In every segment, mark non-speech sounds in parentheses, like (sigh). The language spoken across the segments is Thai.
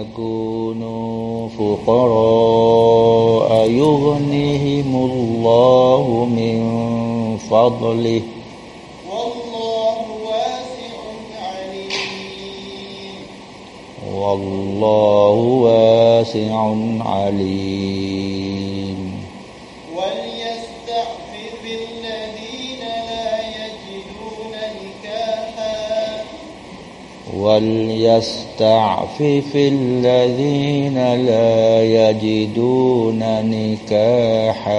يكونوا فقراء يغنهم الله من فضله. والله واسع عليم. والله واسع عليم. وليستعفف الذين لا يجدون نكاحا.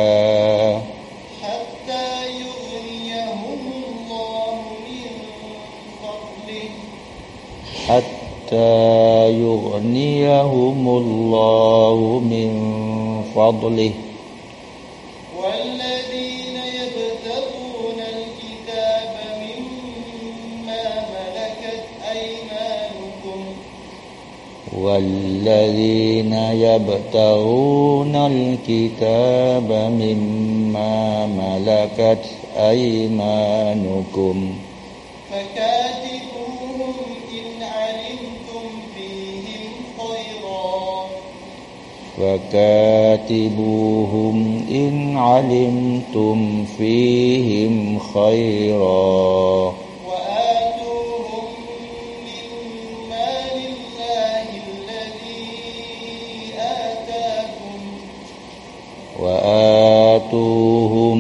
حتى يغنيهم الله من فضله. حتى يغنيهم الله من فضله. والذين يبتغون الكتاب مما ملكت أيمانكم فكاتبوهم إن علمتم فيهم خيرا. فكاتبوهم إن علمتم فيهم خيرا. وآتوهم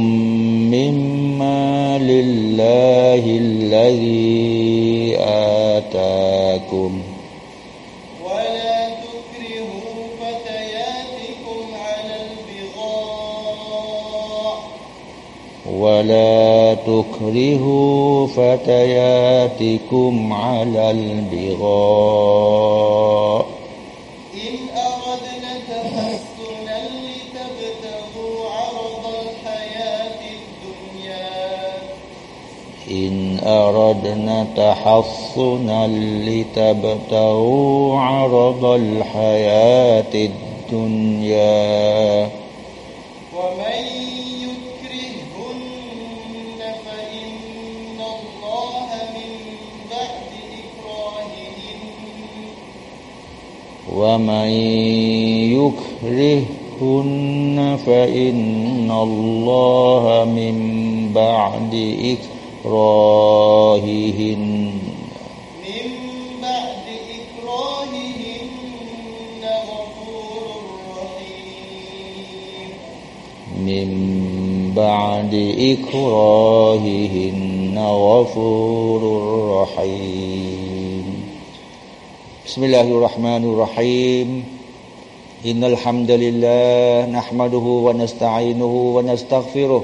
مما لله الذي آتاكم. ولا تكرهوا فتياتكم على البغاء. ولا تكرهوا فتياتكم على البغاء. إن أردنا تحصنا لتبتغوا عرض الحياة الدنيا. ومن يكرههن فإن الله من بعد إكراههن. ومن يكرههن فإن الله من بعد إكراههن. من بعد إكراههن غفور رحيم. من بعد إكراههن غفور رحيم. بسم الله الرحمن الرحيم. إن الحمد لله نحمده ونستعينه ونستغفره.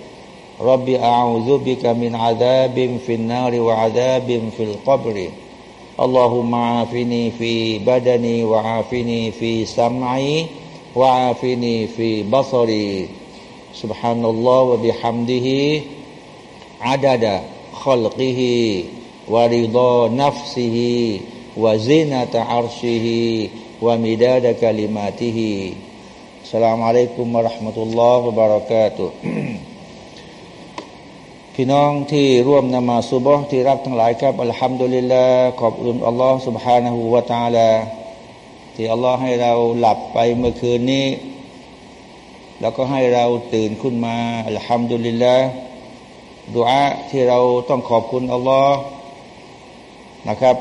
رب أعوذ بك من عذاب في النار وعذاب في القبر. اللهم عافني في بدني وعافني في سمعي وعافني في بصري. سبحان الله وبحمده. عدد خلقه ورضا نفسه وزنة عرشه ومداد كلماته. السلام عليكم ورحمة الله وبركاته. (clears throat) พี่น้องที่ร่วมนมาสุบฮ์ที่รักทั้งหลายครับอัลฮัมดุลิลลาห์ขอบคุณอัลลอฮ์ سبحانه และ تعالى ที่อัลลอฮ์ให้เราหลับไปเมื่อคืนนี้ แล้วก็ให้เราตื่นขึ้นมาอัลฮัมดุลิลลาห์ดุอาที่เราต้องขอบคุณอัลลอฮ์นะครับ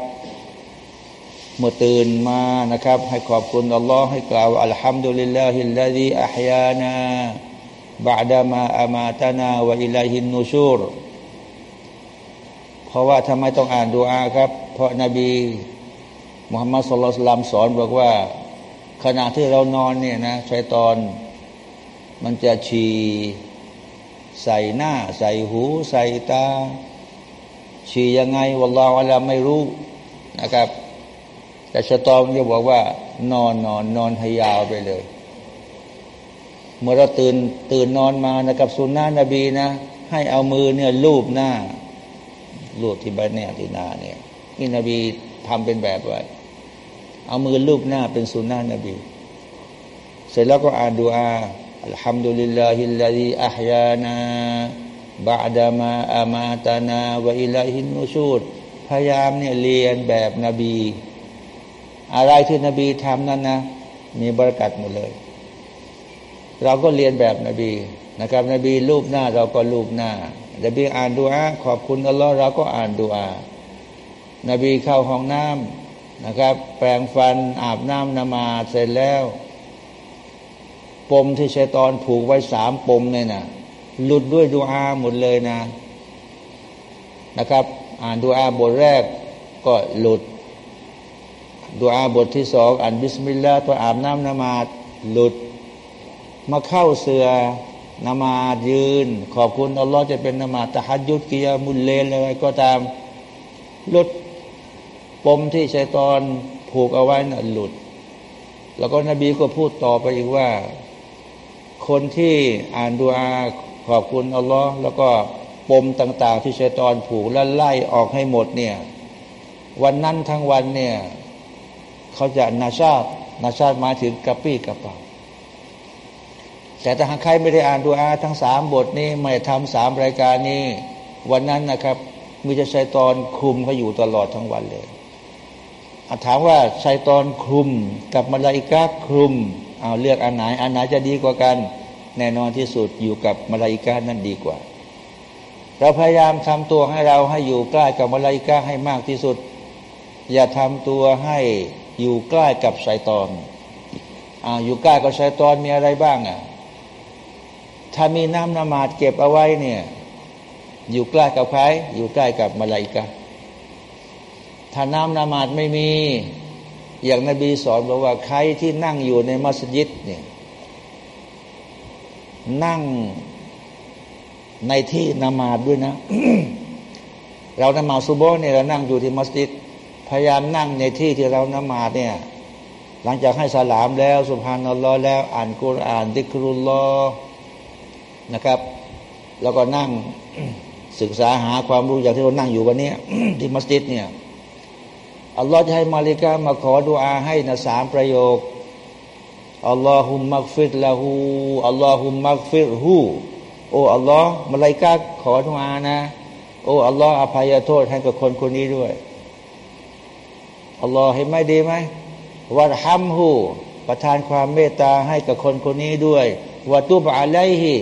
เมื่อตื่นมานะครับ ให้ขอบคุณอัลลอฮ์ให้กล่าวอัลฮัมดุลิลลาฮิลลาฮิอัฮยานา บาดามาอามาตานาวะอิลัยฮินนูชูรเพราะว่าทำไมต้องอ่านดูอาครับ เพราะนบีมุฮัมมัดสุลลัลสอนบอกว่า ขณะที่เรานอนเนี่ยนะชัยตอน มันจะฉี่ใส่หน้า ใส่หู ใส่ตา ฉี่ยังไงวัลลอฮฺเราไม่รู้นะครับ แต่ชะตอมจะบอกว่า นอนนอนนอนให้ยาวไปเลย เมื่อเราตื่นตื่นนอนมานะครับสุนนะนบีนะ ให้เอามือเนี่ยลูบหน้าลูบที่ใบเนี่ยที่หน้าเนี่ยนี่นบีทำเป็นแบบไว้เอามือลูบหน้าเป็นสุนนะนบี เสร็จแล้วก็อ่านดูอาอัลฮัมดุลิลลาฮิลลาฮิอัฮยานาบาดามาอามาตานาวะอิลัยฮินนูชูดพยายามเนี่ยเรียนแบบนบี อะไรที่นบีทำนั้นนะ มีบริกัดหมดเลย เราก็เรียนแบบนบีนะครับ นบีรูปหน้าเราก็รูปหน้า นบีอ่านดูอาขอบคุณอัลลอฮ์เราก็อ่านดูอานบีเข้าห้องน้ำนะครับ แปรงฟันอาบน้ำนมาเสร็จแล้ว ปมที่ชัยตอนผูกไว้สามปมเนี่ยนะหลุดด้วยดูอาหมดเลยนะนะครับ อ่านดูอาบทแรกก็หลุดดูอาบทที่สองอ่านบิสมิลลาห์ตัวอาบน้ำนมาดหลุด มาเข้าเสือนมาดยืน ขอบคุณอัลลอฮ์จะเป็นนมาตะฮัดยุดกิยามุลเลนอะไรก็ตามลดปมที่ชัยตอนผูกเอาไว้นะ่ะหลุด แล้วก็นบีก็พูดต่อไปอีกว่า คนที่อ่านดูอาขอบคุณอัลลอฮ์แล้วก็ปมต่าง ๆ ที่ชัยตอนผูกแล้วไล่ออกให้หมดเนี่ย วันนั้นทั้งวันเนี่ย เขาจะนาชาตินาชาติมาถึงกระปี้กระเป๋า แต่ถ้าหากใครไม่ได้อ่านดูอาทั้งสามบทนี้ไม่ทำสามรายการนี้ วันนั้นนะครับ มีจะชัยตอนคุมเขาอยู่ตลอดทั้งวันเลยถามว่าชัยตอนคุมกับมาลาอิกาคุมเอาเลือกอันไหนอันไหนจะดีกว่ากัน แน่นอนที่สุดอยู่กับมาลาอิกานั่นดีกว่า เราพยายามทำตัวให้เราให้อยู่ใกล้กับมาลาอิกาให้มากที่สุด อย่าทำตัวให้อยู่ใกล้กับไซตอนอ่าอยู่ใกล้กับไซตอนมีอะไรบ้างอะ ถ้ามีน้ำนมาดเก็บเอาไว้เนี่ย อยู่ใกล้กับใคร อยู่ใกล้กับมาลาอิกาถ้าน้ำนมาดไม่มี อย่างนบีสอนบอกว่าใครที่นั่งอยู่ในมัสยิดเนี่ยนั่งในที่นมาดด้วยนะ เรานมาซุโบเนี่ยเรานั่งอยู่ที่มัสยิด พยายามนั่งในที่ที่เรานมาดเนี่ยหลังจากให้สลามแล้วสุภานัลลอฮ์แล้ว อ่านกุรอานดิกรุลลอ นะครับ แล้วก็นั่งศึกษาหาความรู้อย่างที่เรานั่งอยู่วันนี้ที่มัสยิดเนี่ยอัลลอฮ์จะให้มาลิกามาขอดุอาให้นะสามประโยคอัลลอฮุมมักฟิรละหูอัลลอฮุมมักฟิรหูโอ้อัลลอฮ์มาลิกาขอดุอานะ โอ้อัลลอฮ์อภัยโทษให้กับคนคนนี้ด้วยอัลลอฮ์เห็นไหมดีไหมวัดฮัมหูประทานความเมตตาให้กับคนคนนี้ด้วยวัตุบะไลฮิ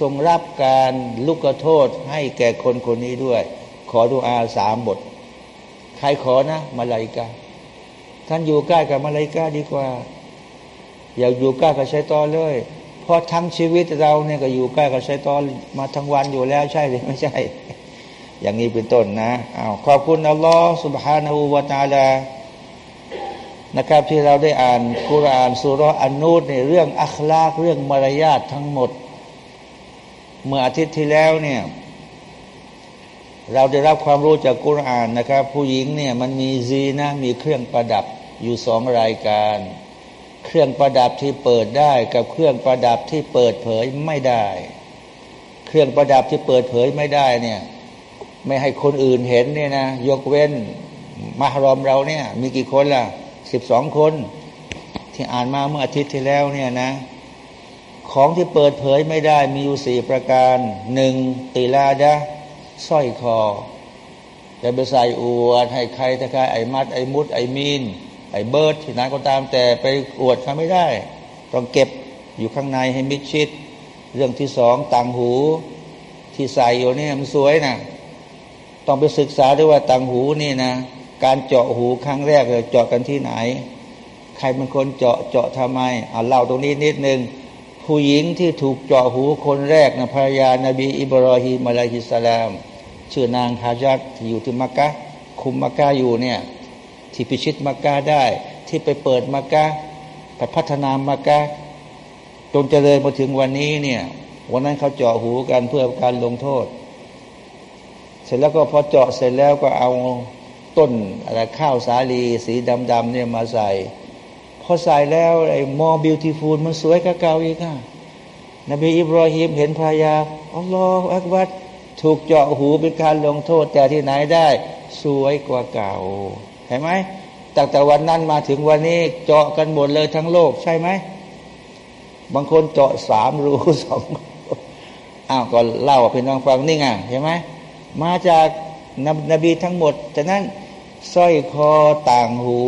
ทรงรับการลุกโทษให้แก่คนคนนี้ด้วย ขอดุอาสามบทใครขอนะมาลายกาท่านอยู่ใกล้กับมาลายกาดีกว่า อย่าอยู่ใกล้กับชัยตอนเลย เพราะทั้งชีวิตเราเนี่ยก็อยู่ใกล้กับชัยตอนมาทั้งวันอยู่แล้วใช่หรือไม่ใช่ อย่างนี้เป็นต้นนะอ้าวขอบคุณอัลลอฮ์ سبحانه และ تعالى นะครับที่เราได้อ่านคุรานสุรอันนูดในเรื่องอัคลากเรื่องมารยาททั้งหมด เมื่ออาทิตย์ที่แล้วเนี่ย เราได้รับความรู้จากกุรอานนะครับ ผู้หญิงเนี่ยมันมีซีนะมีเครื่องประดับอยู่สองรายการ เครื่องประดับที่เปิดได้กับเครื่องประดับที่เปิดเผยไม่ได้ เครื่องประดับที่เปิดเผยไม่ได้เนี่ย ไม่ให้คนอื่นเห็นเนี่ยนะยกเว้นมหรอมเราเนี่ย มีกี่คนล่ะสิบสองคน ที่อ่านมาเมื่ออาทิตย์ที่แล้วเนี่ยนะ ของที่เปิดเผยไม่ได้มีอยู่สี่ประการหนึ่งติลาดะสร้อยคอจะไปใส่อวดให้ใครถ้าใครไอ้มัด ไอ้มุด ไอ้มีน ไอ้เบิร์ดที่ไหนก็ตามแต่ไปอวดเขาไม่ได้ ต้องเก็บอยู่ข้างในให้มิดชิด เรื่องที่สองต่างหูที่ใส่อยู่นี่มันสวยนะต้องไปศึกษาด้วยว่าต่างหูนี่นะ การเจาะหูครั้งแรกเลยเจาะกันที่ไหน ใครเป็นคนเจาะเจาะทำไมเอาเล่าตรงนี้นิดนึง ผู้หญิงที่ถูกเจาะหูคนแรกนะภรรยานาบีอิบรอฮีมอะลัยฮิสสลาม ชื่อนางฮาจัดที่อยู่ที่มักกะ คุมมักกะอยู่เนี่ย ที่พิชิตมักกะได้ ที่ไปเปิดมักกะไปพัฒนามักกะจนเจริญมาถึงวันนี้เนี่ย วันนั้นเขาเจาะหูกันเพื่อการลงโทษ เสร็จแล้วก็พอเจาะเสร็จแล้วก็เอาต้นอะไรข้าวสาลีสีดำๆเนี่ยมาใส่ พอใส่แล้วไอ้มอบิวตี้ฟูลมันสวยกว่าเก่าอีกอะนบีอิบรอฮิมเห็นภรรยาอัลลอฮฺอักบัดถูกเจาะหูเป็นการลงโทษ แต่ที่ไหนได้ สวยกว่าเก่าเห็นไหมตั้งแต่วันนั้นมาถึงวันนี้เจาะกันหมดเลยทั้งโลกใช่ไหมบางคนเจาะสามรูสองอ้าวก็เล่าเป็นน้องฟังนี่ไงเห็นไหมมาจากนนบีทั้งหมดฉะนั้นสร้อยคอต่างหู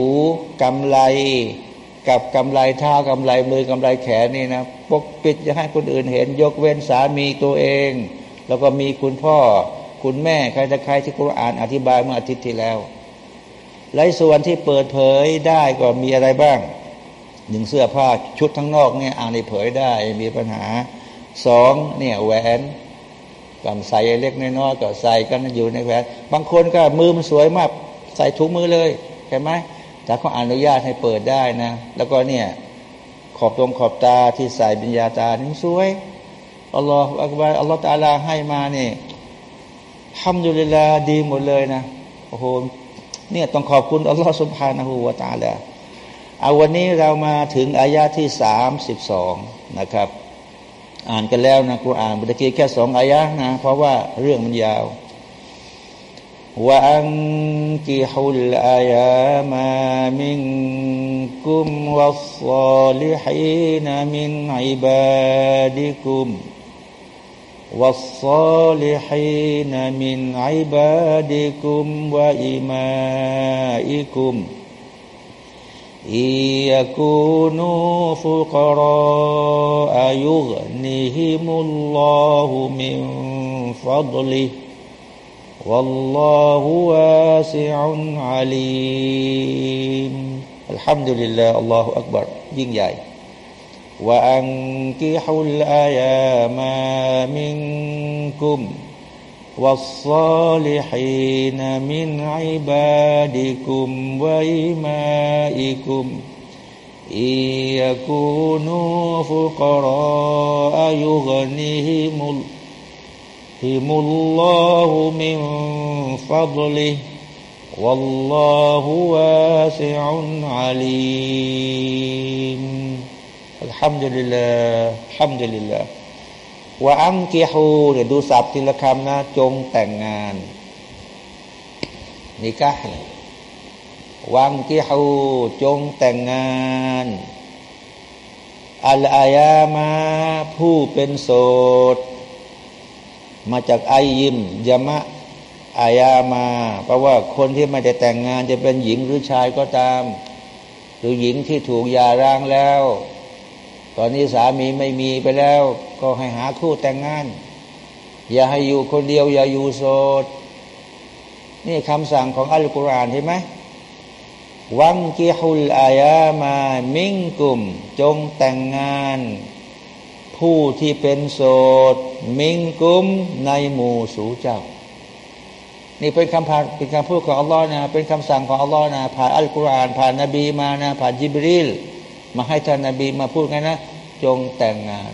กำไล กับกำไลเท้ากำไลมือกำไลแขนนี่นะปกปิดจะให้คนอื่นเห็น ยกเว้นสามีตัวเอง แล้วก็มีคุณพ่อคุณแม่ใครจะใครที่คุณอ่านอธิบายเมื่ออาทิตย์ที่แล้วหลายส่วนที่เปิดเผยได้ก็มีอะไรบ้างหนึ่งเสื้อผ้าชุดทั้งนอกเนี่ยอ่านในเผยได้มีปัญหาสองเนี่ยแหวนกันใส่เล็กน้อยก็ใส่กันอยู่ในแหวนบางคนก็มือมันสวยมาก ใส่ถุงมือเลยเห็นไหม แต่เขาอนุญาตให้เปิดได้นะ แล้วก็เนี่ย ขอบตรงขอบตาที่ใส่บิญญาตานี่สวยอัลลอฮฺอักบารอัลลอฮฺตาลาให้มาเนี่ยทำอยู่เวลาดีหมดเลยนะโอ้โหเนี่ยต้องขอบคุณอัลลอฮฺสุบฮานะฮูวาตาลาเอาวันนี้เรามาถึงอายาที่สามสิบสองนะครับ อ่านกันแล้วนะกูอ่านบุตรกีแค่สองอายะนะ เพราะว่าเรื่องมันยาว وأنكحوا الأيام منكم والصالحين من عبادكم والصالحين من عبادكم وإمائكم إن يكونوا فقراء يغنهم الله من فضله ว่าอังกิฮุลอายามามิงกุมวัสซาลิฮีนมินอิบาดิกุม والصالحين من عبادكم وإمائكم إن يكونوا فقراء يغنهم الله من فضله والله واسع عليم الحمد لله الله أكبر ยิ่งใหญ่ وأنكحوا الأيام منكم والصالحين من عبادكم وإمائكم إن يكونوا فقراء يغنيهم هم الله من فضله والله واسع عليم الحمد لله الحمد لله ว่าอังกิฮูเนี่ยดูศัพท์ทีละคำนะ จงแต่งงานนิกะวังกิฮูจงแต่งงานอัลอายามาผู้เป็นโสด มาจากไอยิมยามะอายามา เพราะว่าคนที่ไม่ได้แต่งงานจะเป็นหญิงหรือชายก็ตาม หรือหญิงที่ถูกยาร้างแล้ว ตอนนี้สามีไม่มีไปแล้ว ก็ให้หาคู่แต่งงาน อย่าให้อยู่คนเดียว อย่าอยู่โสด นี่คำสั่งของอัลกุรอานเห็นไหมวังกิฮุลอายามา มิงกุม จงแต่งงาน ผู้ที่เป็นโสดมิงกุมในหมู่สูเจ้า นี่เป็นคำผ่านเป็นคำพูดของอัลลอฮ์นะเป็นคำสั่งของอัลลอฮ์นะผ่านอัลกุรอานผ่านนบีมานะผ่านจิบริลมาให้ท่านนบีมาพูดไงนะ จงแต่งงาน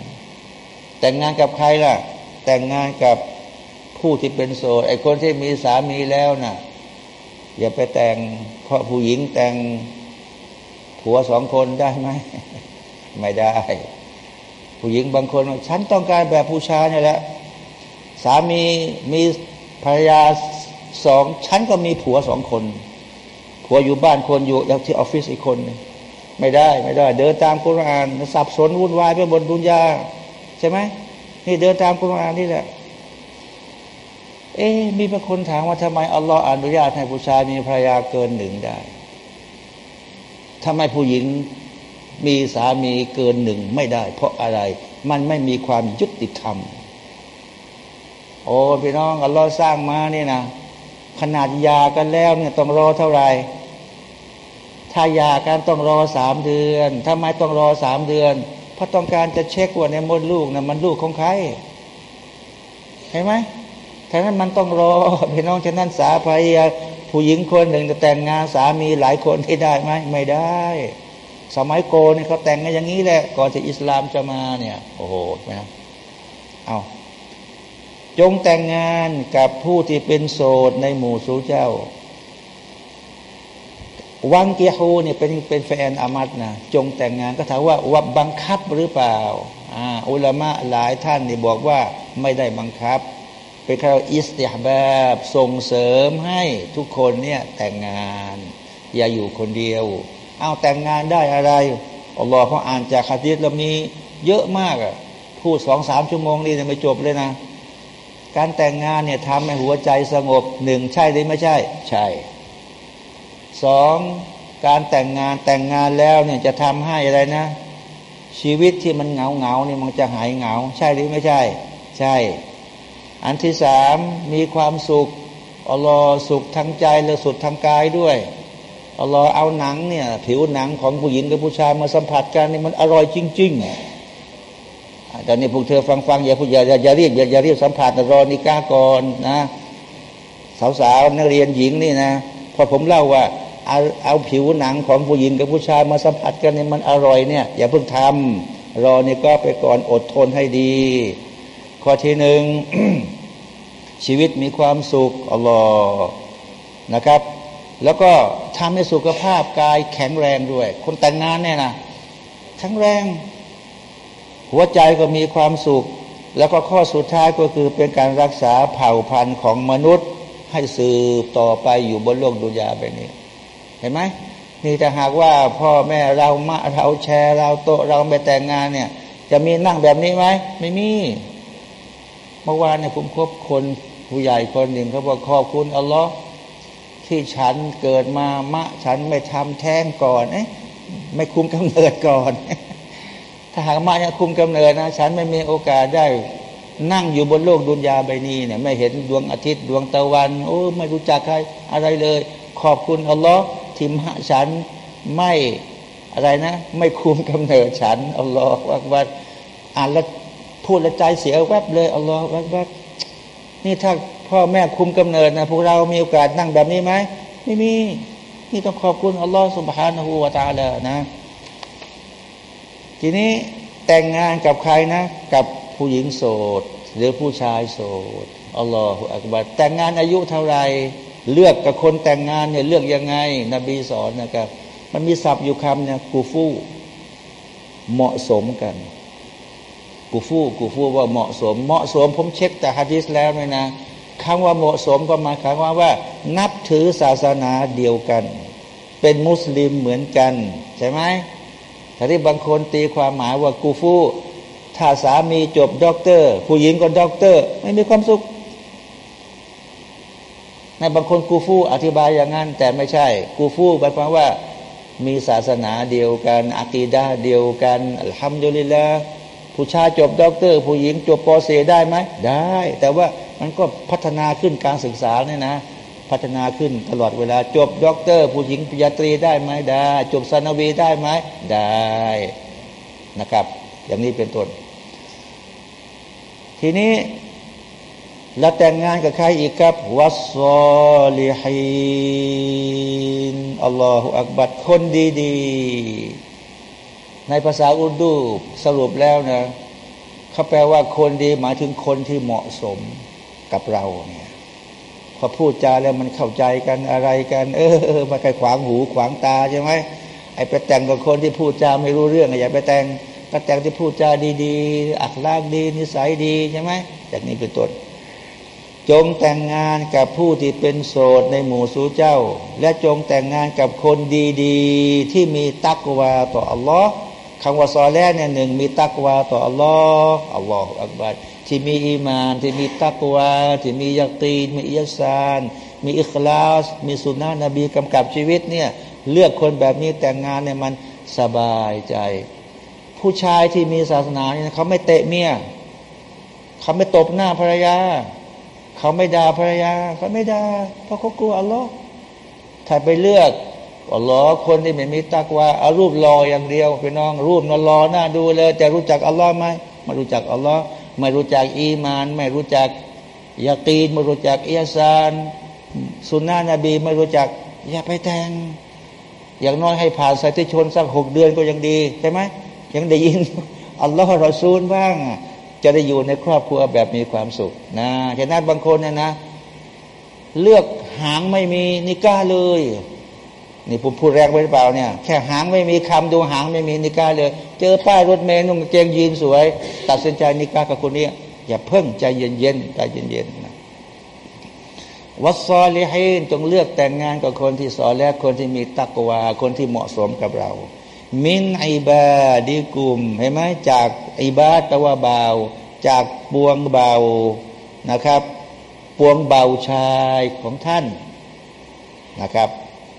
แต่งงานกับใครล่ะ แต่งงานกับผู้ที่เป็นโสดไอ้คนที่มีสามีแล้วนะ่ะอย่าไปแต่งเพราะผู้หญิงแต่งผัวสองคนได้ไหม ไม่ได้ ผู้หญิงบางคนฉันต้องการแบบผู้ชายนี่แหละ สามีมีภรรยาสองฉันก็มีผัวสองคน ผัวอยู่บ้านคนอยู่ที่ออฟฟิศอีกคนนึงไม่ได้ไม่ได้ เดินตามกุรานสับสนวุ่นวายไปบนดุนยาใช่ไหมนี่เดินตามกุรานนี่แหละ เอ๊มีบางคนถามว่าทำไมอัลลอฮ์อนุญาตให้ผู้ชายมีภรรยาเกินหนึ่งได้ทำไมผู้หญิง มีสามีเกินหนึ่งไม่ได้ เพราะอะไร มันไม่มีความยุติธรรม โอ้พี่น้องอัลลอฮ์สร้างมาเนี่ยนะขนาดยากันแล้วเนี่ยต้องรอเท่าไหร่ถ้ายากันต้องรอสามเดือนทำไมต้องรอสามเดือน เพราะต้องการจะเช็คว่าในมดลูกนะมันลูกของใครเห็นไหมฉะนั้นมันต้องรอพี่น้องฉะนั้นสาภายผู้หญิงคนหนึ่งจะแต่งงานสามีหลายคนที่ได้ไหมไม่ได้ สมัยโกนี่เขาแต่งกันอย่างนี้แหละ ก่อนที่อิสลามจะมาเนี่ย โอ้โหนะเอาจงแต่งงานกับผู้ที่เป็นโสดในหมู่สูเจ้า วังเกียฮูเนี่ยเป็นเป็นแฟนอามัดนะจงแต่งงานก็ถามว่าวับบังคับหรือเปล่าอ่าอุลามะหลายท่านนี่บอกว่าไม่ได้บังคับเป็นแค่อิสติฮแบบส่งเสริมให้ทุกคนเนี่ยแต่งงาน อย่าอยู่คนเดียว เอาแต่งงานได้อะไรอัลลอฮ์เขาอ่านจากคาดิษเรามีเยอะมากอะพูดสองสามชั่วโมงนี่จะไม่จบเลยนะ การแต่งงานเนี่ยทำให้หัวใจสงบหนึ่งใช่หรือไม่ใช่ ใช่สองการแต่งงานแต่งงานแล้วเนี่ยจะทำให้อะไรนะ ชีวิตที่มันเหงาเหงาเนี่ยมันจะหายเหงา ใช่หรือไม่ใช่ ใช่ อันที่สามมีความสุขอัลลอฮ์สุขทางใจและสุขทางกายด้วย อัลลอฮ์เอาหนังเนี่ย ผิวหนังของผู้หญิงกับผู้ชายมาสัมผัสกันนี่มันอร่อยจริง ๆ แต่นี่พวกเธอฟังฟังอย่าพูดอย่าอย่าเรีบอย่าอย่าเรีบสัมผัสรอนิก้าก่อนนะสาวๆนักเรียนหญิงนี่นะพอผมเล่าว่าเอาเอาผิวหนังของผู้หญิงกับผู้ชายมาสัมผัสกันนี่มันอร่อยเนี่ยอย่าเพิ่งทำรอนี่ก็ไปก่อนอดทนให้ดี ข้อที่หนึ่งชีวิตมีความสุขอัลลอฮ์นะครับ แล้วก็ทำให้สุขภาพกายแข็งแรงด้วย คนแต่งงานเนี่ยนะแข็งแรง หัวใจก็มีความสุข แล้วก็ข้อสุดท้ายก็คือเป็นการรักษาเผ่าพันธุ์ของมนุษย์ให้สืบต่อไปอยู่บนโลกดุจยาแบบนี้ เห็นไหมนี่ถ้าหากว่าพ่อแม่เรามาเราแชร์เราโตเราไปแต่งงานเนี่ย จะมีนั่งแบบนี้ไหมไม่มีเมื่อวานเนี่ยผมคบคนผู้ใหญ่คนหนึ่งเขาบอกขอบคุณอัลลอฮ์ ที่ฉันเกิดมามะ ฉันไม่ทำแท้งก่อนเอ๊ะไม่คุมกำเนิดก่อน ถ้าหากมาเนี่ยคุมกำเนิดนะ ฉันไม่มีโอกาสได้นั่งอยู่บนโลกดุนยาใบนี้เนี่ยไม่เห็นดวงอาทิตย์ดวงตะวัน โอ้ ไม่รู้จักใครอะไรเลย ขอบคุณอัลลอฮ์ที่มะฉันไม่อะไรนะ ไม่คุมกำเนิดฉันอัลลอฮ์ว่าว่าอ่านแล้วพูดแล้วใจเสียแวบเลยอัลลอฮ์ว่าว่านี่ถ้า พ่อแม่คุมกำเนิดนะพวกเรามีโอกาสนั่งแบบนี้ไหมไม่มีนี่ต้องขอบคุณอัลลอฮ์สุบฮานะฮูวาตาเละนะ ทีนี้แต่งงานกับใครนะ กับผู้หญิงโสด หรือผู้ชายโสดอัลลอฮฺอักบัดแต่งงานอายุเท่าไรเลือกกับคนแต่งงานเนี่ยเลือกยังไง นบีสอนนะครับ มันมีศัพท์อยู่คำเนี่ยกูฟู่เหมาะสมกัน กูฟู่กูฟู่ว่าเหมาะสม เหมาะสมผมเช็คแต่ฮะดิษแล้วเลยนะ คำว่าเหมาะสมก็หมายความว่าว่า นับถือศาสนาเดียวกัน เป็นมุสลิมเหมือนกัน ใช่ไหมแต่ที่บางคนตีความหมายว่ากูฟูถ้าสามีจบด็อกเตอร์ ผู้หญิงก็ด็อกเตอร์ ไม่มีความสุขในบางคนกูฟูอธิบายอย่างนั้น แต่ไม่ใช่ กูฟูหมายความว่ามีศาสนาเดียวกันอะกีดาเดียวกันالحمد للهผู้ชายจบด็อกเตอร์ ผู้หญิงจบปอเซได้ไหมได้ แต่ว่า มันก็พัฒนาขึ้นการศึกษาเนี่ยนะ พัฒนาขึ้นตลอดเวลา จบด็อกเตอร์ ผู้หญิงปริญญาตรีได้ไหมได้ จบสานวีได้ไหมได้นะครับ อย่างนี้เป็นต้น ทีนี้เราแต่งงานกับใครอีกครับوالصالحين الله أكبرคนดีๆ ในภาษาอุรดูสรุปแล้วนะเขาแปลว่าคนดีหมายถึงคนที่เหมาะสม กับเราเนี่ยพอพูดจาแล้วมันเข้าใจกันอะไรกัน เออมาใครขวางหูขวางตาใช่ไหมไอ้ไปแต่งกับคนที่พูดจาไม่รู้เรื่องอย่าไปแต่งก็แต่งที่พูดจาดีๆ อักลากดี นิสัยดีใช่ไหมจากนี้เป็นต้นจงแต่งงานกับผู้ที่เป็นโสดในหมู่สู่เจ้า และจงแต่งงานกับคนดี ๆ ที่มีตักวาต่ออัลลอฮ์ คำว่าซอแรกเนี่ยหนึ่งมีตักวาต่ออัลลอฮ์อัลลอฮ์อักบัรที่มีอีมาน ที่มีตักวาที่มียักตีนมีอิยสาน มีอิคลาส มีสุนนะนบีกำกับชีวิตเนี่ยเลือกคนแบบนี้แต่งงานเนี่ยมันสบายใจ ผู้ชายที่มีศาสนาเนี่ยเขาไม่เตะเมียเขาไม่ตบหน้าภรรยา เขาไม่ด่าภรรยาเขาไม่ด่าเพราะเขากลัวอัลลอฮ์ถ้าไปเลือก อัลลอฮ์คนที่ไม่มีตักว่าเอารูปรออย่างเดียวไปน้องรูปนอนรอหน้าดูเลย แต่รู้จักอัลลอฮ์ไหมไม่รู้จักอัลลอฮ์ไม่รู้จักอีมาน ไม่รู้จักยากีนไม่รู้จักอิยาซานสุนนะนบีไม่รู้จัก อย่าไปแต่งอย่างน้อยให้ผ่านสายที่ชนสักหกเดือนก็ยังดีใช่ไหมยังได้ยินอัลลอฮ์รอซูลบ้าง จะได้อยู่ในครอบครัวแบบมีความสุขนะแค่นั้นบางคนเนี่ยนะ เลือกหางไม่มีนิก้าเลย นี่ผมพูดแรงไปหรือเปล่าเนี่ยแค่หางไม่มีคำดูหางไม่มีนิก้าเลย เจอป้ายรถเมล์นุ่งเกงยีนสวย ตัดสินใจนิก้ากับคนนี้อย่าเพิ่งใจเย็นๆใจเย็นๆนะวัซอลิฮินจงเลือกแต่งงานกับคนที่สอนและคนที่มีตักวา คนที่เหมาะสมกับเรา มินอิบาดีกุมเห็นไหมจากอิบาตะวาเบาจากปวงเบานะครับ ปวงเบาชายของท่านนะครับ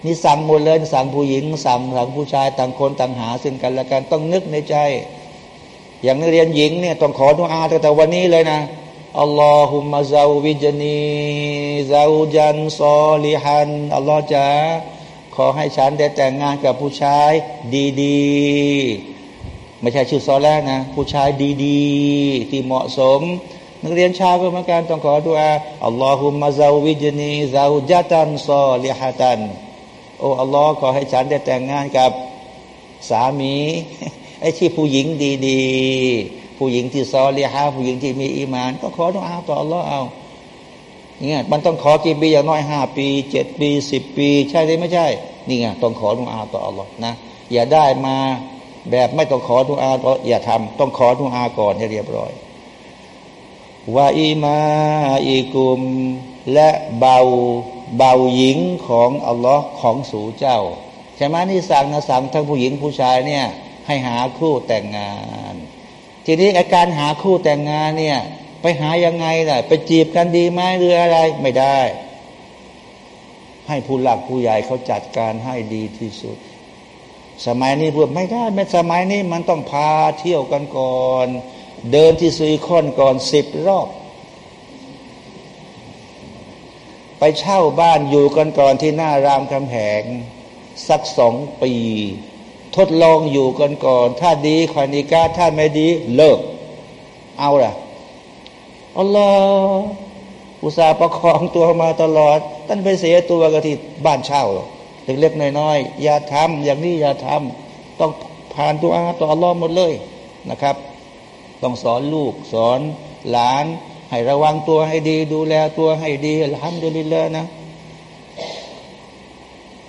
นี่สั่งหมดเลยสั่งผู้หญิง สั่งสั่งผู้ชายต่างคนต่างหาซึ่งกันและกันต้องนึกในใจ อย่างนักเรียนหญิงเนี่ยต้องขอดุอาตั้งแต่วันนี้เลยนะอัลลอฮุมะซาวิจนีซาอุจันซอลิฮันอัลลอฮ์จะขอให้ฉันได้แต่งงานกับผู้ชายดีๆ ไม่ใช่ชื่อซอแล้วนะ ผู้ชายดีๆ ที่เหมาะสม นักเรียนชาวก็เหมือนกันต้องขอดุอาอัลลอฮุมะซาวิจนีซาอุจัตันซอลิฮัตัน โอ้อัลลอฮ์ขอให้ฉันได้แต่งงานกับสามีไอ้ที่ผู้หญิงดีๆ ผู้หญิงที่ซอลีฮาผู้หญิงที่มีอีมาน ก็ขอต้องอาต่ออัลลอฮ์เอาเนี่ยมันต้องขอกี่ปีอย่างน้อยห้าปีเจ็ดปีสิบปี ใช่หรือไม่ใช่ นี่ไงต้องขอต้องอาต่ออัลลอฮ์นะ อย่าได้มาแบบไม่ต้องขอทุอาอย่าทำต้องขอทุอาก่อนให้เรียบร้อยว่าอีมาอีกุม และเบา เบาหญิงของอัลลอฮ์ของสู่เจ้าใช่ไหมนี่สั่งนะสั่งทั้งผู้หญิงผู้ชายเนี่ยให้หาคู่แต่งงาน ทีนี้อาการหาคู่แต่งงานเนี่ยไปหายังไงล่ะไปจีบกันดีไหมหรืออะไรไม่ได้ ให้ผู้หลักผู้ใหญ่เขาจัดการให้ดีที่สุด สมัยนี้พูดไม่ได้แม้สมัยนี้มันต้องพาเที่ยวกันก่อน เดินที่ซุยคอนก่อนสิบรอบ ไปเช่าบ้านอยู่กันก่อนที่หน้ารามคำแหง สักสองปี ทดลองอยู่กันก่อน ถ้าดีคอนิกาถ้าไม่ดีเลิก เอาล่ะอัลลอฮ์อุตส่าห์ประคองตัวมาตลอดท่านไปเสียตัวกันที่บ้านเช่าเล็กๆน้อยๆอย่าทำอย่างนี้อย่าทำต้องผ่านตัวอาต่ออัลลอฮ์หมดเลยนะครับ ต้องสอนลูกสอนหลาน ให้ระวังตัวให้ดี ดูแลตัวให้ดีทำดูดีเลยนะ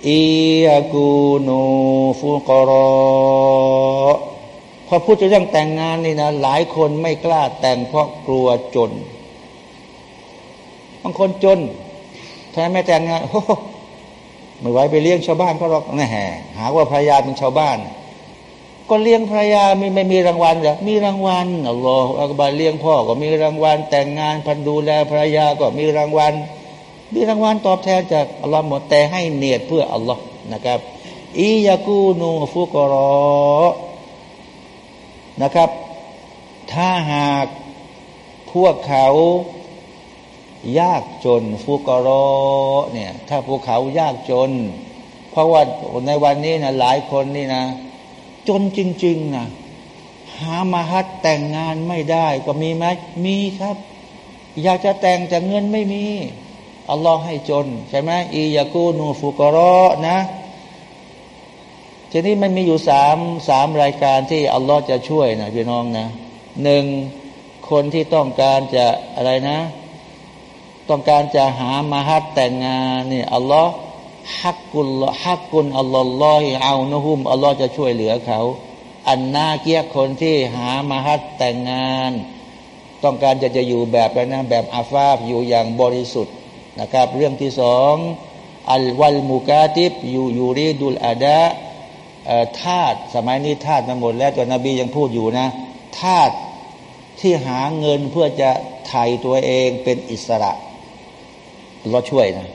อียากูนูฟุกรอพอพูดเรื่องแต่งงานนี่นะหลายคนไม่กล้าแต่งเพราะกลัวจนบางคนจนแท้ไม่แต่งงานโอ้ไม่ไหวไปเลี้ยงชาวบ้านเขาหรอกนะฮะหาว่าภรรยาเป็นชาวบ้าน ก็เลี้ยงภรรยามีไม่มีรางวัลเหรอมีรางวัลอัลลอฮฺอักบารเลี้ยงพ่อก็มีรางวัล แต่งงานพันดูแลภรรยาก็มีรางวัล มีรางวัลตอบแทนจากอัลลอฮ์หมดแต่ให้เนียดเพื่ออัลลอฮ์นะครับอียากูนูฟุกรอนะครับ ถ้าหากพวกเขายากจนฟุกรอเนี่ยถ้าพวกเขายากจน เพราะว่าในวันนี้นะหลายคนนี่นะ จนจริง ๆนะหามาฮัดแต่งงานไม่ได้ก็มีไหมมีครับ อยากจะแต่งแต่เงินไม่มีอัลลอฮ์ให้จน ใช่ไหมอียากูนูฟุกรอนะทีนี้มันมีอยู่สามสามรายการที่อัลลอฮ์จะช่วยนะพี่น้องนะหนึ่งคนที่ต้องการจะอะไรนะ ต้องการจะหามาฮัดแต่งงานนี่อัลลอฮ์ ฮักกุลฮักกุลอัลลอฮ์ลอยเอานะฮุมอัลลอฮ์จะช่วยเหลือเขา อันนาเกียคนที่หามาฮัดแต่งงาน ต้องการจะจะอยู่แบบนะแบบอาฟาฟอยู่อย่างบริสุทธิ์นะครับ เรื่องที่สองอัลวัลมุกาติบยูยูรีดุลอาดะธาตุสมัยนี้ธาตุมาหมดแล้วตัวนบียังพูดอยู่นะธาตุที่หาเงินเพื่อจะไถ่ตัวเองเป็นอิสระเราช่วยนะ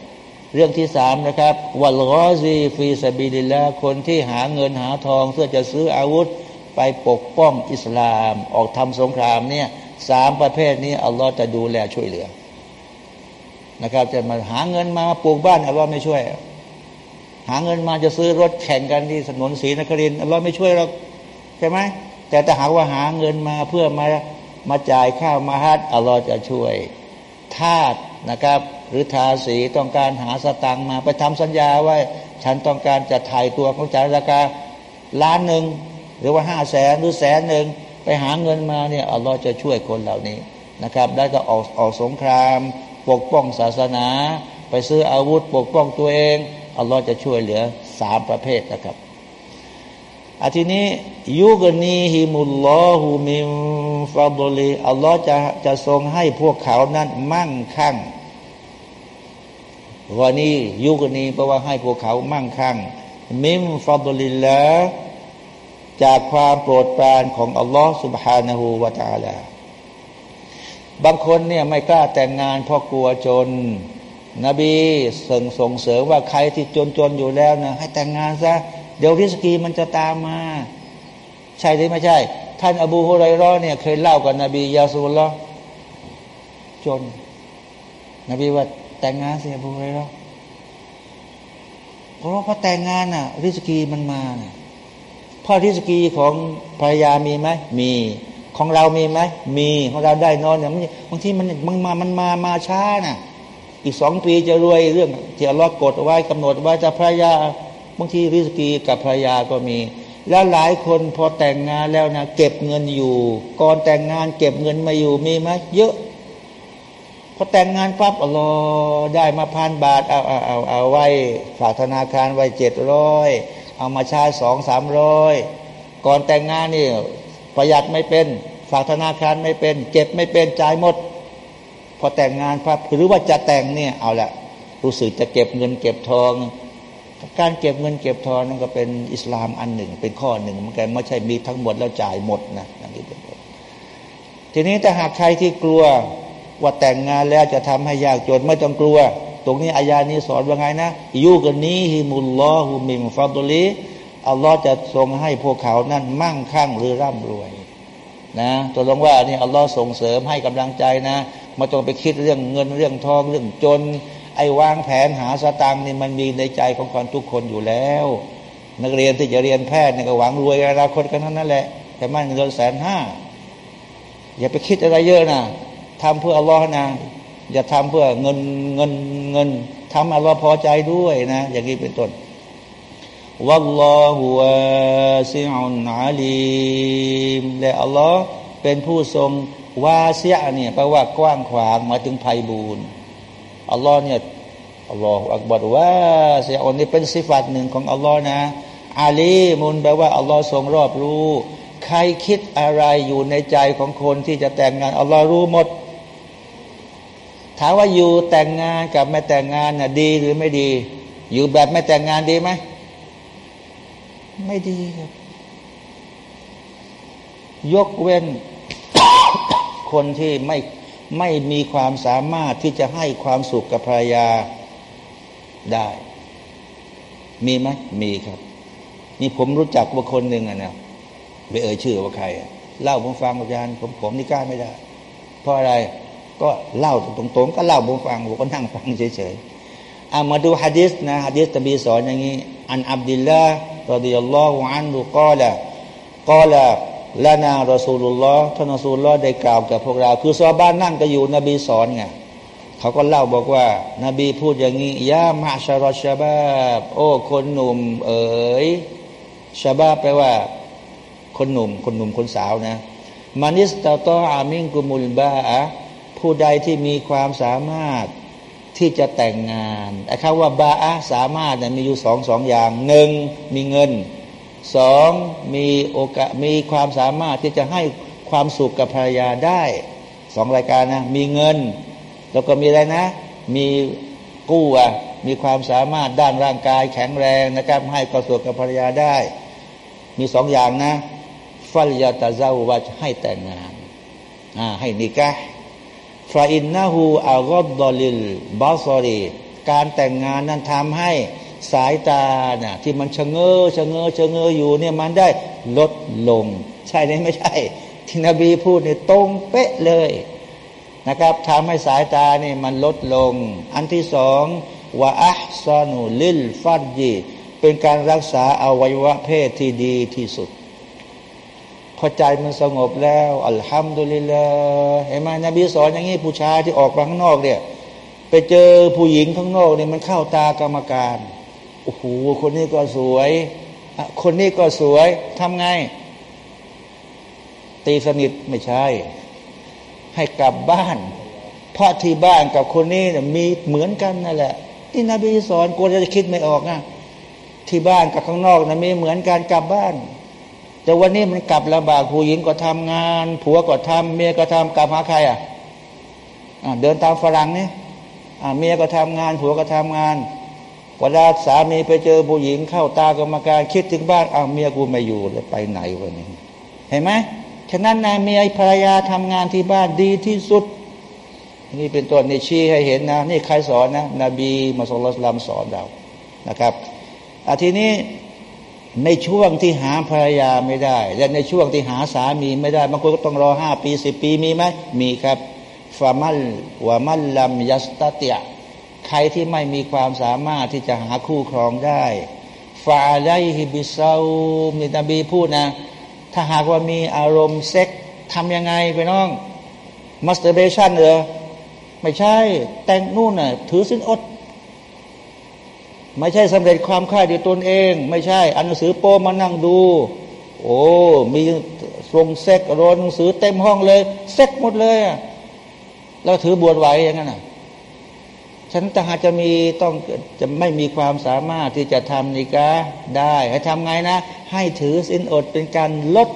เรื่องที่สามนะครับวัลกอซีฟีสบิลิลาคนที่หาเงินหาทองเพื่อจะซื้ออาวุธไปปกป้องอิสลาม ออกทำสงครามเนี่ยสามประเภทนี้อัลลอฮ์จะดูแลช่วยเหลือ นะครับจะมาหาเงินมาปลูกบ้านอัลลอฮ์ไม่ช่วย หาเงินมาจะซื้อรถแข่งกันที่ถนนศรีนครินอัลลอฮ์ไม่ช่วยเราใช่ไหมแต่ถ้าหากว่าหาเงินมาเพื่อมามาจ่ายข้าวมาฮัดอัลลอฮ์จะช่วยทาสนะครับ หรือทาสีต้องการหาสตังมา ไปทำสัญญาไว่าฉันต้องการจะถ่ายตัวของจาราคาล้านหนึ่งหรือว่าห้าแสนหรือแสนหนึ่งไปหาเงินมาเนี่ยอัลลอฮ์จะช่วยคนเหล่านี้นะครับ ได้ก็ออกออกสงคราม ปกป้องศาสนา ไปซื้ออาวุธ ปกป้องตัวเองอัลลอฮ์จะช่วยเหลือสามประเภทนะครับอาทีนี้ยุกนีฮิมุลลอฮูมิมฟาบลีอัลลอฮ์จะจะทรงให้พวกเขานั้นมั่งคั่ง วันนี้ยุกนีแปลว่าให้พวกเขามั่งคั่ง มิมฟาบลิลละจากความโปรดปรานของอัลลอฮ์ سبحانه และ تعالى บางคนเนี่ยไม่กล้าแต่งงานเพราะกลัวจน นบีส่งส่งเสริมว่าใครที่จนจนอยู่แล้วนะให้แต่งงานซะเดี๋ยวริสกีมันจะตามมา ใช่หรือไม่ใช่ ท่านอบูฮุไรรอเนี่ยเคยเล่ากับนบียาสูลละจน นบีว่า แต่งงานเสียบูฮุไรรอเพราะว่าพอแต่งงานน่ะ ริสกีมันมาน่ะพอริสกีของภรรยามีไหมมีของเรามีไหมมีของเราได้นอนเนี่ยบางทีมันมันมามันมามาช้าน่ะ อีกสองปีจะรวยเรื่องที่อัลลอฮ์กดไว้กำหนดไว้จะภรรยาบางทีริสกีกับภรรยาก็มี แล้วหลายคนพอแต่งงานแล้วนะเก็บเงินอยู่ ก่อนแต่งงานเก็บเงินมาอยู่มีไหมเยอะ พอแต่งงานปั๊บอัลลอได้มาพันบาทเอาเอาเอาเอาไว้ฝากธนาคารไว้เจ็ดร้อยเอามาใช้สองสามร้อยก่อนแต่งงานนี่ประหยัดไม่เป็น ฝากธนาคารไม่เป็น เก็บไม่เป็นจ่ายหมด พอแต่งงานปั๊บหรือว่าจะแต่งเนี่ยเอาละรู้สึกจะเก็บเงินเก็บทอง การเก็บเงินเก็บทองนั่นก็เป็นอิสลามอันหนึ่ง เป็นข้อหนึ่งมันกันไม่ใช่มีทั้งหมดแล้วจ่ายหมดนะอย่างนี้เป็นต้นทีนี้แต่หากใครที่กลัว ว่าแต่งงานแล้วจะทำให้ยากจนไม่ต้องกลัว ตรงนี้อายานี้สอนว่าไงนะยูกันนี้ฮิมุลลอฮุมิมฟาตุลีอัลลอฮ์จะทรงให้พวกเขานั้นมั่งคั่งหรือร่ำรวยนะตัวลงว่านี่อัลลอฮ์ส่งเสริมให้กำลังใจนะมาต้องไปคิดเรื่องเงินเรื่องทองเรื่องจน ไอ้วางแผนหาสตางค์นี่มันมีในใจของคนทุกคนอยู่แล้ว นักเรียนที่จะเรียนแพทย์เนี่ยก็หวังรวยอนาคตกันทั้งนั้นแหละแต่มันเงินแสนห้าอย่าไปคิดอะไรเยอะนะ ทำเพื่ออัลลอฮ์นะอย่าทำเพื่อเงินเงินเงินทำอัลลอฮ์พอใจด้วยนะ อย่างนี้เป็นต้นวัลลอฮุวาซิอุนอาลีมและอัลลอฮ์เป็นผู้ทรงวาเสียเนี่ยแปลว่ากว้างขวางมาถึงไพบูรณ์อัลลอฮ์เนี่ยอัลลอฮฺอักบารว่าเสียอนนี้เป็นสิฟัตหนึ่งของอัลลอฮ์นะ อาลีมุนแปลว่าอัลลอฮ์ทรงรอบรู้ ใครคิดอะไรอยู่ในใจของคนที่จะแต่งงานอัลลอฮ์รู้หมด ถามว่าอยู่แต่งงานกับไม่แต่งงานน่ะดีหรือไม่ดี อยู่แบบไม่แต่งงานดีไหมไม่ดีครับ ยกเว้น คนที่ไม่ไม่มีความสามารถที่จะให้ความสุขกับภรรยาได้ มีไหมมีครับ นี่ผมรู้จักว่าคนหนึ่งอะนะไปเอ่ยชื่อว่าใครเล่าผมฟังอาจารย์ผมผมนี่กล้าไม่ได้ เพราะอะไร ก็เล่าตรงๆ ก็เล่าผมฟังผมก็นั่งฟังเฉยๆอามาดูฮะดิษนะฮะดิษตบีสอนอย่างนี้อันอับดุลลาห์รดิยัลลอฮุอันดุกอละกอละละนารอสูลุลลอฮ์ท่านรอสูลุลลอฮ์ได้กล่าวกับพวกเรา คือซอบ้านนั่งก็อยู่นบีสอนไงเขาก็เล่าบอกว่า นบีพูดอย่างนี้ยามาชารอชาบาบโอ้คนหนุ่ม เอ๋ยชาบาบแปลว่า คนหนุ่ม คนหนุ่มคนสาวนะมานิสตาตออามิงกุมุลบาอะ ผู้ใดที่มีความสามารถที่จะแต่งงานไอ้คำว่าบาอะสามารถเนี่ยมีอยู่สองสองอย่างหนึ่งมีเงินสองมีโอกาสมีความสามารถที่จะให้ความสุขกับภรรยาได้สองรายการนะมีเงิน แล้วก็มีอะไรนะ มีกู้อะมีความสามารถด้านร่างกายแข็งแรงนะครับ ให้ความสุขกับภรรยาได้ มีสองอย่างนะฟัลยาตาเจ้าว่าให้แต่งงานอ่าให้นิกะ ฟาอินนาหูอากอบดอลิลบาซอรีการแต่งงานนั้นทำให้สายตาเนี่ยที่มันชะเง้อชะเง้อชะเง้ออยู่เนี่ยมันได้ลดลง ใช่ไหมไม่ใช่ ที่นบีพูดเนี่ยตรงเป๊ะเลยนะครับทำให้สายตาเนี่ยมันลดลง อันที่สองว่าอัพซานุลิลฟัดจีเป็นการรักษาอวัยวะเพศที่ดีที่สุด พอใจมันสงบแล้วอัลฮัมดุลิลลาห์เห็นไหมนบีสอนอย่างนี้ผู้ชายที่ออกมาข้างนอกเนี่ย ไปเจอผู้หญิงข้างนอกเนี่ยมันเข้าตากรรมการโอ้โหคนนี้ก็สวยคนนี้ก็สวยทำไง ตีสนิทไม่ใช่ ให้กลับบ้านเพราะที่บ้านกับคนนี้มีเหมือนกันนั่นแหละที่นบีสอนกลัวจะคิดไม่ออกนะที่บ้านกับข้างนอกนะมีเหมือนการกลับบ้าน แต่วันนี้มันกลับลำบากผู้หญิงก็ทำงาน ผัวก็ทำเมียก็ทำกลับหาใครอะเดินตามฝรั่งนี่เมียก็ทำงาน ผัวก็ทำงานเวลาสามีไปเจอผู้หญิงเข้าตากรรมการคิดถึงบ้านอ้าวเมียกูไม่อยู่แล้วไปไหนวะนี่เห็นไหมฉะนั้นนายเมียภรรยาทำงานที่บ้านดีที่สุด นี่เป็นตัวในชี้ให้เห็นนะ นี่ใครสอนนะนบีมุสลิมสอนเรานะครับอาทีนี้ ในช่วงที่หาภรรยาไม่ได้ และในช่วงที่หาสามีไม่ได้บางคนก็ต้องรอห้าปีสิบปีมีไหมมีครับفمن ومن لم يستطعใครที่ไม่มีความสามารถที่จะหาคู่ครองได้فعليه بالصوم นบีพูดนะ ถ้าหากว่ามีอารมณ์เซ็กทำยังไงพี่น้อง masturbation เหรอไม่ใช่แต่งนู่นน่ะถือสินอด ไม่ใช่สำเร็จความใคร่ด้วยตนเอง ไม่ใช่อ่านหนังสือโป๊มานั่งดู โอ้มีทรงเซ็กโรนหนังสือเต็มห้องเลยเซ็กหมดเลยอะแล้วถือบวชไหวอย่างนั้นอะฉันแต่หากจะมีต้องจะไม่มีความสามารถที่จะทำนิกาได้ ให้ทำไงนะ ให้ถือสินอดเป็นการลด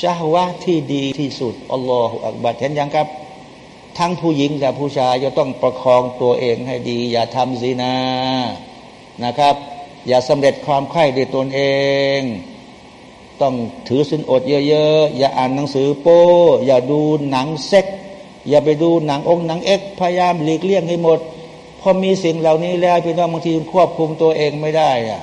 ชาวะที่ดีที่สุดอัลลอฮฺอักบัดเห็นยังครับ ทั้งผู้หญิงและผู้ชายจะต้องประคองตัวเองให้ดี อย่าทำซีนา นะครับ อย่าสำเร็จความไข้ด้วยตนเอง ต้องถือสินอดเยอะๆ อย่าอ่านหนังสือโป้ อย่าดูหนังเซ็ก อย่าไปดูหนังองค์หนังเอ็กพยายามหลีกเลี่ยงให้หมดพอมีสิ่งเหล่านี้แล้วพี่น้องบางทีควบคุมตัวเองไม่ได้อะ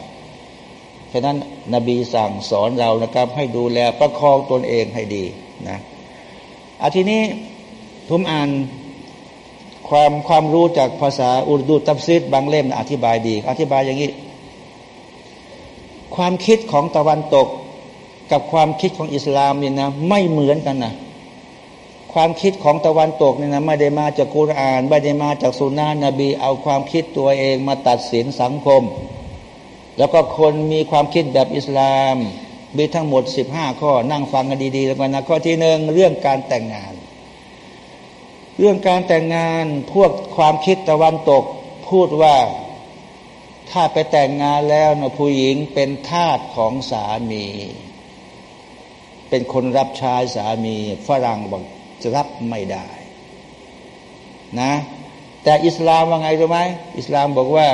ฉะนั้นนบีสั่งสอนเรานะครับ ให้ดูแลประคองตนเองให้ดีนะอาทีนี้ผมอ่าน ความความรู้จากภาษาอุรดูตับซิดบางเล่มอธิบายดี อธิบายอย่างนี้ ความคิดของตะวันตกกับความคิดของอิสลามเนี่ยนะไม่เหมือนกันนะความคิดของตะวันตกเนี่ยนะไม่ได้มาจากกุรอานไม่ได้มาจากสุนนะนบี เอาความคิดตัวเองมาตัดสินสังคม แล้วก็คนมีความคิดแบบอิสลามมีทั้งหมดสิบห้าข้อนั่งฟังกันดีๆแล้วกันนะข้อที่หนึ่งเรื่องการแต่งงาน เรื่องการแต่งงานพวกความคิดตะวันตกพูดว่าถ้าไปแต่งงานแล้วนะผู้หญิงเป็นทาสของสามี เป็นคนรับใช้สามีฝรั่งบอกจะรับไม่ได้นะ แต่อิสลามว่าไงรู้ไหมอิสลามบอกว่า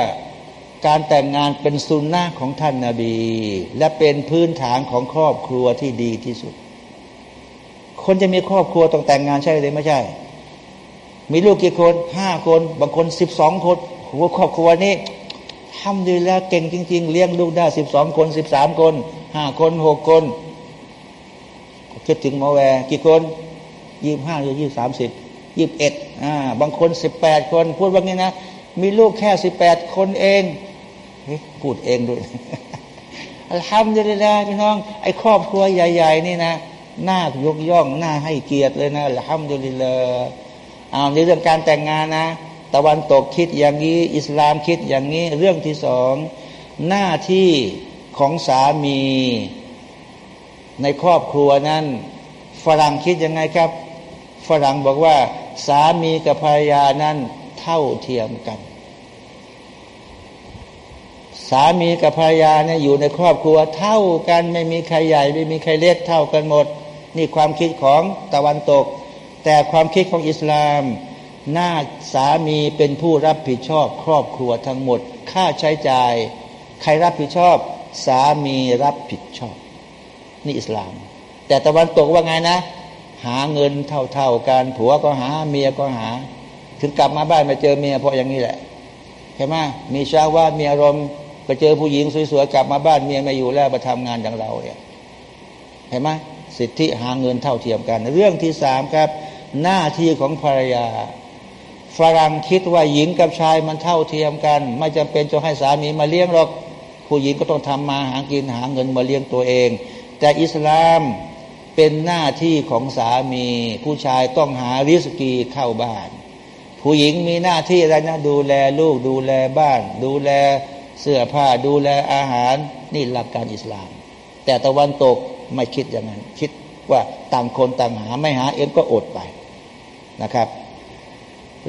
การแต่งงานเป็นสุนนะของท่านนาบี และเป็นพื้นฐานของครอบครัวที่ดีที่สุด คนจะมีครอบครัวต้องแต่งงานใช่หรือไม่ใช่ มีลูกกี่คนห้าคน บางคนสิบสองคนหัวครอบครัวนี้ทำดีแล้วเก่งจริง ๆ เลี้ยงลูกได้สิบสองคนสิบสามคนห้าคนหกคนคิดถึงมอแวร์กี่คนยี่ห้าหรือยี่สามสิบยี่บเอ็ดอ่าบางคนสิบแปดคน พูดว่างี้นะ มีลูกแค่สิบแปดคนเองพูดเองด้วยทำดีแล้วพี่น้อง ไอ้ครอบครัวใหญ่ ๆ นี่นะน่ายกย่องน่าให้เกียรติเลยนะทำดีแล้ว เอาในเรื่องการแต่งงานนะ ตะวันตกคิดอย่างนี้ อิสลามคิดอย่างนี้ เรื่องที่สองหน้าที่ของสามีในครอบครัวนั้น ฝรั่งคิดยังไงครับ ฝรั่งบอกว่า สามีกับภรรยานั้นเท่าเทียมกัน สามีกับภรรยาเนี่ยอยู่ในครอบครัวเท่ากันไม่มีใครใหญ่ ไม่มีใครเล็กเท่ากันหมด นี่ความคิดของตะวันตก แต่ความคิดของอิสลามหน้าสามีเป็นผู้รับผิดชอบครอบครัวทั้งหมด ค่าใช้จ่าย ใครรับผิดชอบ สามีรับผิดชอบ นี่อิสลาม แต่ตะวันตกว่าไงนะ หาเงินเท่าๆกันผัวก็หาเมียก็หา ถึงกลับมาบ้านมาเจอเมียเพราะอย่างนี้แหละใช่ไหมมีชาวว่ามีอารมณ์ไปเจอผู้หญิงสวยๆกลับมาบ้านเมียไม่อยู่แล้วมาทำงานอย่างเราเนี่ยเห็นไหมสิทธิหาเงินเท่าเทียมกัน เรื่องที่สามครับ หน้าที่ของภรรยา ฝรั่งคิดว่าหญิงกับชายมันเท่าเทียมกัน ไม่จำเป็นจะให้สามีมาเลี้ยงหรอกผู้หญิงก็ต้องทำมาหากินหาเงินมาเลี้ยงตัวเอง แต่อิสลามเป็นหน้าที่ของสามี ผู้ชายต้องหาริสกีเข้าบ้าน ผู้หญิงมีหน้าที่อะไรนะดูแลลูกดูแลบ้าน ดูแลเสื้อผ้าดูแลอาหารนี่หลักการอิสลาม แต่ตะวันตกไม่คิดอย่างนั้น คิดว่าต่างคนต่างหาไม่หาเองก็อดไป นะครับ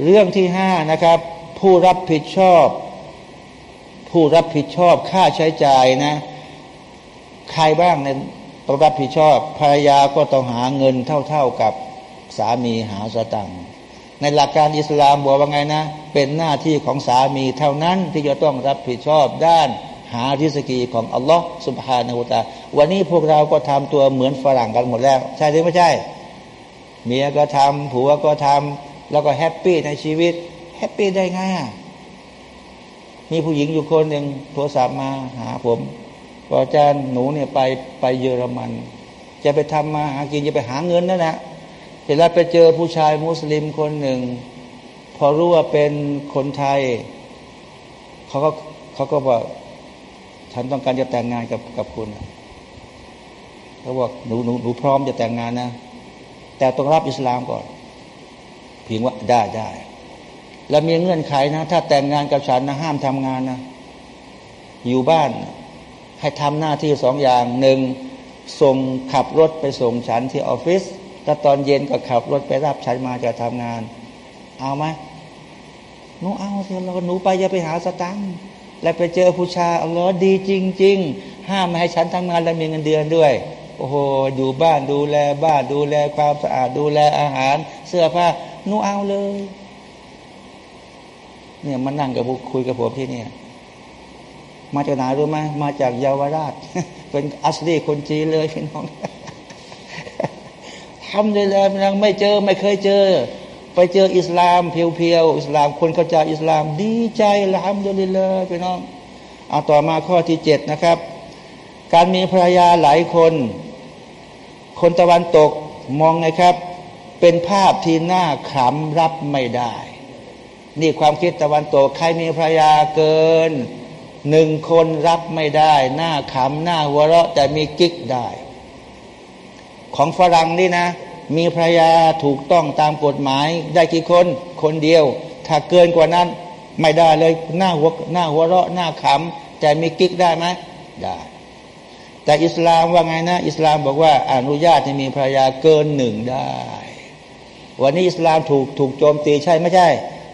เรื่องที่ห้านะครับ ผู้รับผิดชอบ ผู้รับผิดชอบค่าใช้จ่ายนะ ใครบ้างเนี่ยต้องรับผิดชอบ ภรรยาก็ต้องหาเงินเท่าๆกับสามีหาสตังค์ในหลักการอิสลามบอกว่าไงนะ เป็นหน้าที่ของสามีเท่านั้นที่จะต้องรับผิดชอบด้านหาริสกีของอัลลอฮ์ سبحانه وتعالى วันนี้พวกเราก็ทำตัวเหมือนฝรั่งกันหมดแล้ว ใช่หรือไม่ใช่ เมียก็ทำผัวก็ทำแล้วก็ happy ในชีวิต happy ได้ไงอะมีผู้หญิงอยู่คนหนึ่งโทรศัพท์มาหาผมบอกอาจารย์หนูเนี่ยไปไปเยอรมัน จะไปทำมาหากินจะไปหาเงินนั่นแหละเสร็จแล้วไปเจอผู้ชายมุสลิมคนหนึ่ง พอรู้ว่าเป็นคนไทยเขาก็เขาก็บอกฉันต้องการจะแต่งงานกับกับคุณเขาบอกหนูหนูหนูพร้อมจะแต่งงานนะ แต่ต้องรับอิสลามก่อนเพียงว่าได้ได้ แล้วมีเงื่อนไขนะ ถ้าแต่งงานกับฉันนะห้ามทำงานนะ อยู่บ้าน ให้ทำหน้าที่สองอย่างหนึ่งส่งขับรถไปส่งฉันที่ออฟฟิศแล้วตอนเย็นก็ขับรถไปรับฉันมาจะทำงาน เอาไหมหนูเอาเถอะเราหนูไปจะไปหาสตังค์และไปเจอผู้ชายอัลลอฮ์ดีจริง ๆ ห้ามไม่ให้ฉันทำงานและมีเงินเดือนด้วย โอ้โหอยู่บ้านดูแลบ้านดูแลความสะอาดดูแลอาหาร เสื้อผ้าหนูเอาเลย เนี่ยมานั่งกับคุยกับผมที่เนี่ย มาจากไหนรู้ไหมมาจากเยาวราช เป็นอัสลีคนจีนเลยพี่น้องทำเลยเลยยังไม่เจอไม่เคยเจอ ไปเจออิสลามเพียวๆอิสลามคนเข้าใจอิสลาม ดีใจละฮัมดุลิลละพี่น้องเอาต่อมาข้อที่เจ็ดนะครับ การมีภรรยาหลายคน คนตะวันตกมองไงครับ เป็นภาพที่น่าขำรับไม่ได้ นี่ความคิดตะวันตก ใครมีภรรยาเกินหนึ่งคนรับไม่ได้หน้าขำหน้าหัวเราะแต่มีกิ๊กได้ ของฝรั่งนี่นะ มีภรรยาถูกต้องตามกฎหมาย ได้กี่คนคนเดียว ถ้าเกินกว่านั้น ไม่ได้เลยหน้าหัวหน้าหัวเราะหน้าขำแต่มีกิ๊กได้ไหมได้ แต่อิสลามว่าไงนะ อิสลามบอกว่าอนุญาตให้มีภรรยาเกินหนึ่งได้ วันนี้อิสลามถูกถูกโจมตีใช่ไม่ใช่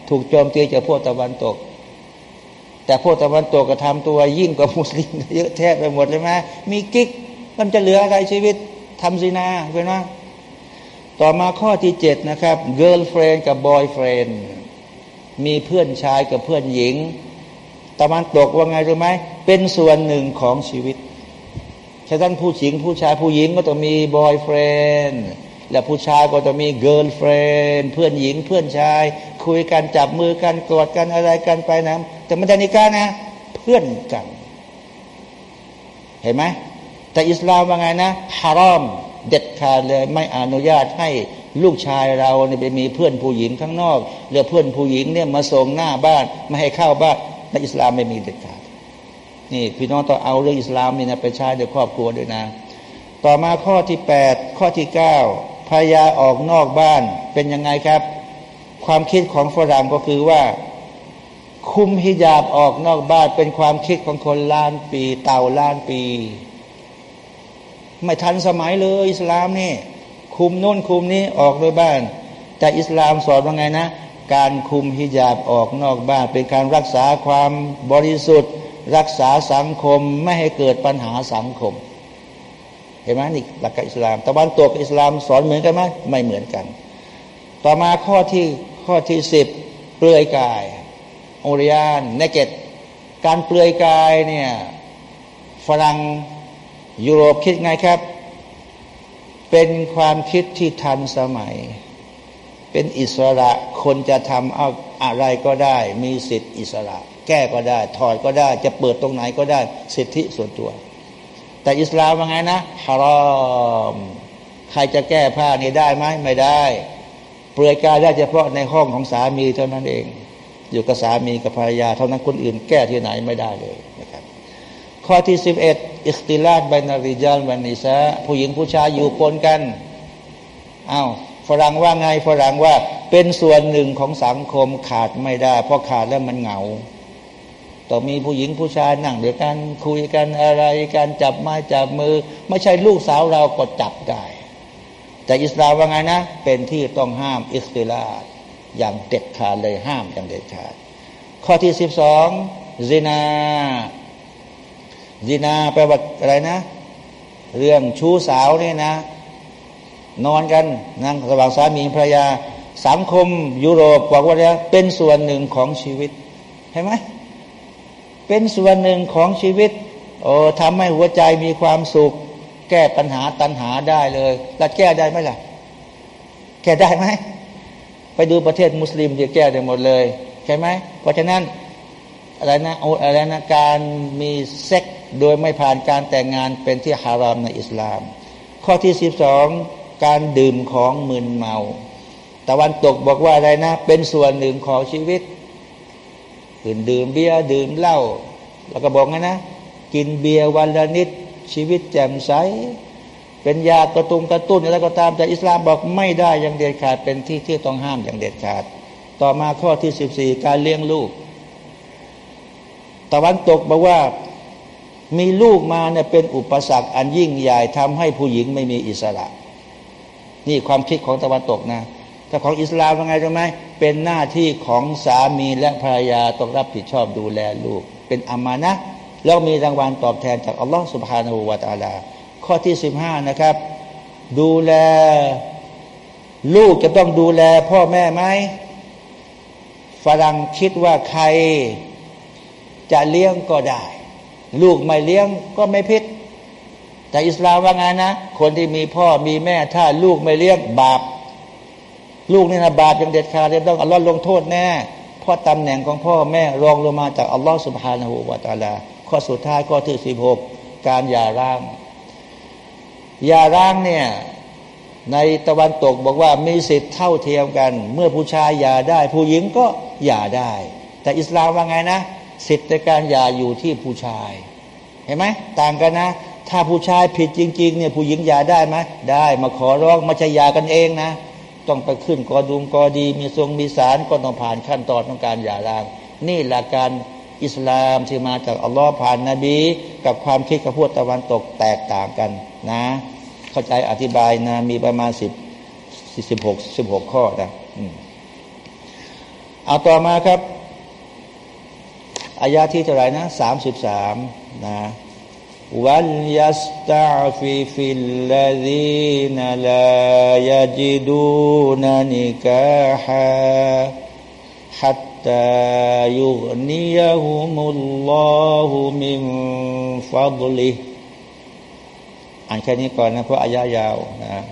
ถูกโจมตีจากพวกตะวันตก แต่พวกตะวันตกก็ทำตัวยิ่งกว่ามุสลิมเยอะแทบไปหมดเลยไหมมีกิ๊กมันจะเหลืออะไรชีวิตทำสินาเป็นว่าต่อมาข้อที่เจ็ดนะครับ girlfriend กับ boyfriend มีเพื่อนชายกับเพื่อนหญิงตะวันตกว่าไงรู้ไหมเป็นส่วนหนึ่งของชีวิต ฉะนั้นผู้หญิงผู้ชายผู้หญิงก็ต้องมี boyfriend และผู้ชายก็ต้องมี girlfriend เพื่อนหญิงเพื่อนชาย คุยกันจับมือกันกอดกันอะไรกันไปนะแต่ไม่ได้นิกานะ เพื่อนกัน เห็นไหมแต่อิสลามว่าไงนะฮารอมเด็ดขาดเลยไม่อนุญาตให้ลูกชายเราเนี่ยไปมีเพื่อนผู้หญิงข้างนอกหรือเพื่อนผู้หญิงเนี่ยมาส่งหน้าบ้านไม่ให้เข้าบ้านในอิสลามไม่มีเด็ดขาด นี่พี่น้องต้องเอาเรื่องอิสลามนี่นะไปใช้ในครอบครัวด้วยนะ ต่อมาข้อที่แปดข้อที่เก้าพยาออกนอกบ้านเป็นยังไงครับ ความคิดของฝรั่งก็คือว่า คุมฮิญาบออกนอกบ้านเป็นความคิดของคนล้านปี เต่าล้านปี ไม่ทันสมัยเลยอิสลามนี่คุมนู่นคุมนี้ออกโดยบ้าน แต่อิสลามสอนว่าไงนะ การคุมฮิญาบออกนอกบ้าน เป็นการรักษาความบริสุทธิ์ รักษาสังคมไม่ให้เกิดปัญหาสังคม เห็นไหมนี่หลักการอิสลามตะวันตกอิสลามสอนเหมือนกันไหมไม่เหมือนกัน ต่อมาข้อที่ข้อที่สิบเปลือยกายโอริยานเนเกตการเปลือยกายเนี่ยฝรั่งยุโรปคิดไงครับ เป็นความคิดที่ทันสมัย เป็นอิสระคนจะทำเอาอะไรก็ได้ มีสิทธิอิสระ แก้ก็ได้ ถอดก็ได้ จะเปิดตรงไหนก็ได้สิทธิส่วนตัว แต่อิสลามว่าไงนะฮารอม ใครจะแก้ผ้านี้ได้ไหมไม่ได้ เปลือยกายได้เฉพาะในห้องของสามีเท่านั้นเอง อยู่กับสามีกับภรรยา เท่านั้นคนอื่นแก้ที่ไหนไม่ได้เลยนะครับ ข้อที่สิบเอ็ดอิสติลาดบนาริจัลบันิซาผู้หญิงผู้ชายอยู่ปนกันอา้าวฝรั่งว่าไงฝรั่งว่าเป็นส่วนหนึ่งของสังคมขาดไม่ได้ เพราะขาดแล้วมันเหงา ต้องมีผู้หญิงผู้ชายนั่งเดียวกันคุยกันอะไรการจับไม้จับมือ ไม่ใช่ลูกสาวเราก็จับได้แต่อิสลามว่าไงนะ เป็นที่ต้องห้ามอิสติลาอย่างเด็ดขาดเลยห้ามอย่างเด็ดขาด ข้อที่สิบสองซินาซินาแปลว่าอะไรนะ เรื่องชู้สาวนี่นะ นอนกันนั่งระหว่างสามีภรรยา สังคมยุโรปบอกว่าเนี่ยเป็นส่วนหนึ่งของชีวิตเห็นไหม เป็นส่วนหนึ่งของชีวิตโอ้ทำให้หัวใจมีความสุข แก้ปัญหาตัณหาได้เลยแล้วแก้ได้ไหมล่ะ แก้ได้ไหมไปดูประเทศมุสลิมที่แก้ได้หมดเลย ใช่ไหมเพราะฉะนั้นอะไรนะอะไรนะการมีเซ็กโดยไม่ผ่านการแต่งงานเป็นที่ฮารามในอิสลาม ข้อที่สิบสองการดื่มของมึนเมา ตะวันตกบอกว่าอะไรนะ เป็นส่วนหนึ่งของชีวิต คืนดื่มเบียร์ดื่มเหล้าแล้วก็บอกไงนะ กินเบียร์วันละนิด ชีวิตแจ่มใส เป็นยากระตุงกระตุ้นอะไรก็ตามแต่อิสลามบอกไม่ได้อย่างเด็ดขาดเป็นที่ที่ต้องห้ามอย่างเด็ดขาด ต่อมาข้อที่สิบสี่การเลี้ยงลูก ตะวันตกบอกว่ามีลูกมาเนี่ยเป็นอุปสรรคอันยิ่งใหญ่ทำให้ผู้หญิงไม่มีอิสระ นี่ความคิดของตะวันตกนะ ถ้าของอิสลามเป็นไงรู้ไหมเป็นหน้าที่ของสามีและภรรยาต้องรับผิดชอบดูแลลูก เป็นอามานะแล้วมีรางวัลตอบแทนจากอัลลอฮฺสุบฮานาหูวาตาลา ข้อที่สิบห้านะครับ ดูแลลูกจะต้องดูแลพ่อแม่ไหมฝรั่งคิดว่าใครจะเลี้ยงก็ได้ ลูกไม่เลี้ยงก็ไม่พิษแต่อิสลามว่าไงนะ คนที่มีพ่อมีแม่ถ้าลูกไม่เลี้ยงบาป ลูกนี่นะบาปยังเด็ดขาดเลยต้องอัลลอฮ์ลงโทษแน่เพราะตำแหน่งของพ่อแม่รองลงมาจากอัลลอฮ์สุบฮานาหูวาตาลา ข้อสุดท้ายข้อที่สิบหกการหย่าร้างหย่าร้างเนี่ยในตะวันตกบอกว่ามีสิทธิ์เท่าเทียมกัน เมื่อผู้ชายหย่าได้ ผู้หญิงก็หย่าได้ แต่อิสลามว่าไงนะ สิทธิ์ในการหย่าอยู่ที่ผู้ชาย เห็นไหมต่างกันนะ ถ้าผู้ชายผิดจริง ๆ เนี่ยผู้หญิงหย่าได้ไหมได้ มาขอร้องมาจะหย่ากันเองนะ ต้องไปขึ้นกอดุงกอดี มีทรงมีสารก็ต้องผ่านขั้นตอนของการหย่าร้าง นี่หลักการอิสลามที่มาจากอัลลอฮ์ผ่านนบี กับความคิดกับพวกตะวันตกแตกต่างกันนะ เข้าใจอธิบายนะมีประมาณสิบสิบหกสิบหกข้อนะเอาต่อมาครับอายาที่เท่าไหร่นะสามสิบสามนะ وليستعفف الذين لا يجدون نكاحا حتى يغنيهم الله من فضله อ่านแค่นี้ก่อนนะเพราะอายายาวนะ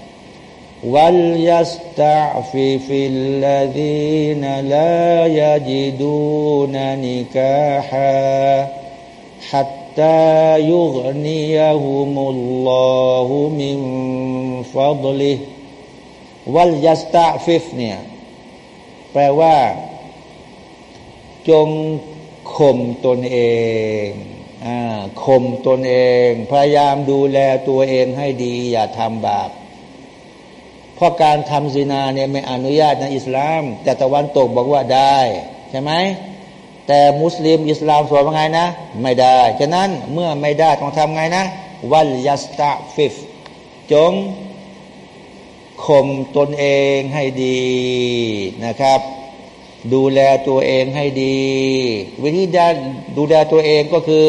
وليستعفف الذين لا يجدون نكاحا حتى ตายุกนียหุมุลลอฮุมิมฟัดลิวัลยัสตาฟิฟเนี่ยแปลว่า จงข่มตนเองอข่มตนเอง พยายามดูแลตัวเองให้ดี อย่าทำบาปเพราะการทำซินาเนี่ยไม่อนุญาตในอิสลาม แต่ตะวันตกบอกว่าได้ ใช่ไหม แต่มุสลิมอิสลามสอนว่าไงนะ ไม่ได้ ฉะนั้นเมื่อไม่ได้ต้องทำไงนะ วัลยัสตาฟิฟจงข่มตนเองให้ดีนะครับ ดูแลตัวเองให้ดี วิธีดดูแลตัวเองก็คือ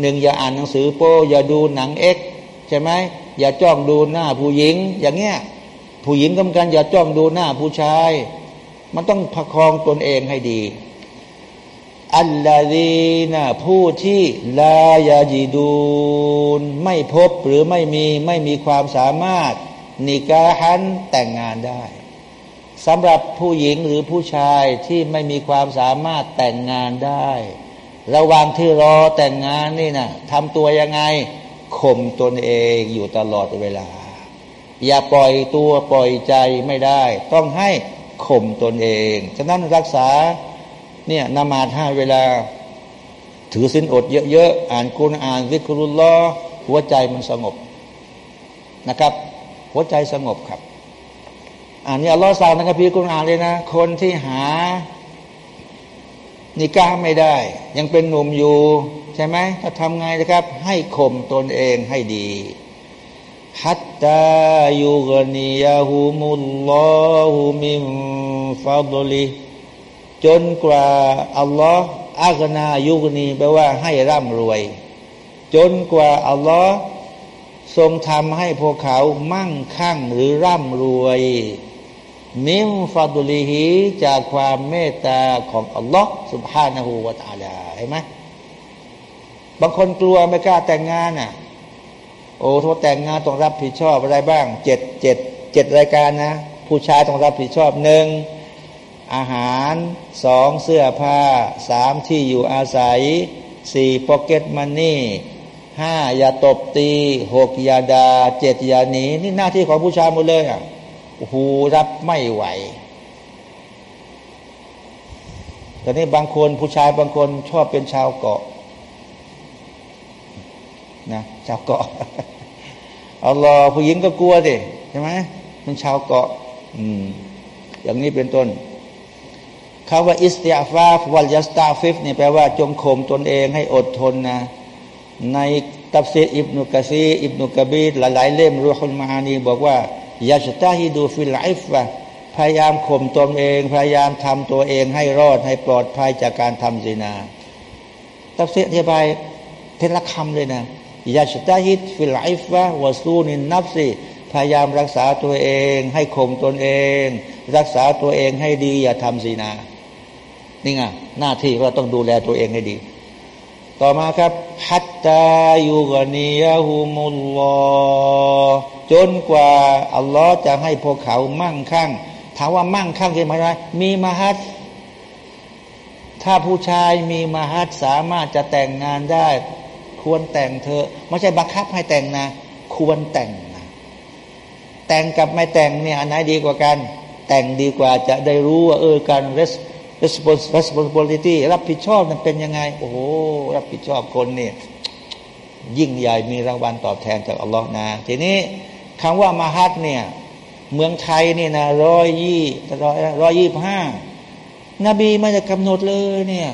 หนึ่งอย่าอ่านหนังสือโป้อย่าดูหนังเอ็กใช่ไหมอย่าจ้องดูหน้าผู้หญิง อย่างเงี้ยผู้หญิงก็เหมือนกันอย่าจ้องดูหน้าผู้ชาย มันต้องประคองตนเองให้ดี อัลลาดีนะผู้ที่ลายาจีดูนไม่พบหรือไม่มีไม่มีความสามารถ นิกาฮันแต่งงานได้สำหรับผู้หญิงหรือผู้ชายที่ไม่มีความสามารถแต่งงานได้ ระหว่างที่รอแต่งงานนี่นะทำตัวยังไงข่มตนเองอยู่ตลอดเวลา อย่าปล่อยตัวปล่อยใจไม่ได้ ต้องให้ข่มตนเอง ฉะนั้นรักษา เนี่ยนมาท่าเวลา ถือสินอดเยอะๆ อ่านกุณอ่านวิกรุลลอหัวใจมันสงบนะครับ หัวใจสงบครับ อ่านนี่อัลลอฮ์สั่งนะครับพี่กุณอ่านเลยนะ คนที่หานิก้าไม่ได้ ยังเป็นหนุ่มอยู่ ใช่ไหมถ้าทำไงนะครับ ให้ข่มตนเองให้ดีฮัตตายุกนียาหูมุลลอฮูมิมฟาดลี จนกว่าอัลลอฮ์อักนายุกนีแปลว่าให้ร่ำรวย จนกว่าอัลลอฮ์ทรงทำให้พวกเขามั่งคั่งหรือร่ำรวย มิมฟาดุลีฮีจากความเมตตาของอัลลอฮ์สุบฮานาหูวาตาลาเห็นไหมบางคนกลัวไม่กล้าแต่งงานอะ โอ้ทษแต่งงานต้องรับผิดชอบอะไรบ้างเจ็ดเจ็ดเจ็ดรายการนะ ผู้ชายต้องรับผิดชอบหนึ่ง อาหารสองเสื้อผ้าสามที่อยู่อาศัยสี่พ็อกเก็ตมันนี่ห้าอย่าตบตีหกอย่าดาเจ็ดอย่าหนีนี่หน้าที่ของผู้ชายหมดเลยอะหูรับไม่ไหวแต่นี่บางคนผู้ชายบางคนชอบเป็นชาวเกาะนะชาวเกาะเอาลอผู้หญิงก็กลัวสิใช่ไหมเป็นชาวเกาะ อืม อย่างนี้เป็นต้น คำว่าอิสติอาฟาฟวัลยัสตาฟิฟนี่แปลว่าจงข่มตนเองให้อดทนนะ ในตับเซีอิบนุกะซีอิบนุกะบีดหลายๆเล่มรูฮุลมาฮานีบอกว่ายาชตาฮิดูฟิลไลฟ์วะพยายามข่มตนเอง พยายามทำตัวเองให้รอดให้ปลอดภัยจากการทำซินาตับเสียอธิบายเทละคำเลยนะยาชตาฮิดฟิลไลฟ์วะวาซูนินนับสิพยายามรักษาตัวเอง ให้ข่มตนเอง รักษาตัวเองให้ดีอย่าทำซีนา นี่ไงหน้าที่ว่าต้องดูแลตัวเองให้ดี ต่อมาครับฮัตตายูกนียะฮุมุลลอจนกว่าอัลลอฮ์จะให้พวกเขามั่งคั่งถามว่ามั่งคั่งคืออะไรมีมหัศถ้าผู้ชายมีมหัศสามารถจะแต่งงานได้ ควรแต่งเธอ ไม่ใช่บังคับให้แต่งนะ ควรแต่งนะแต่งกับไม่แต่งเนี่ยอันไหนดีกว่ากัน แต่งดีกว่าจะได้รู้ว่าเออการ responsibility รับผิดชอบมันเป็นยังไง โอ้โห รับผิดชอบคนเนี่ยยิ่งใหญ่มีรางวัลตอบแทนจากอัลลอฮ์นะ ทีนี้คำว่ามาฮัดเนี่ย เมืองไทยนี่นะร้อยยี่ร้อยร้อยยี่ห้านบีไม่ได้กำหนดเลยเนี่ย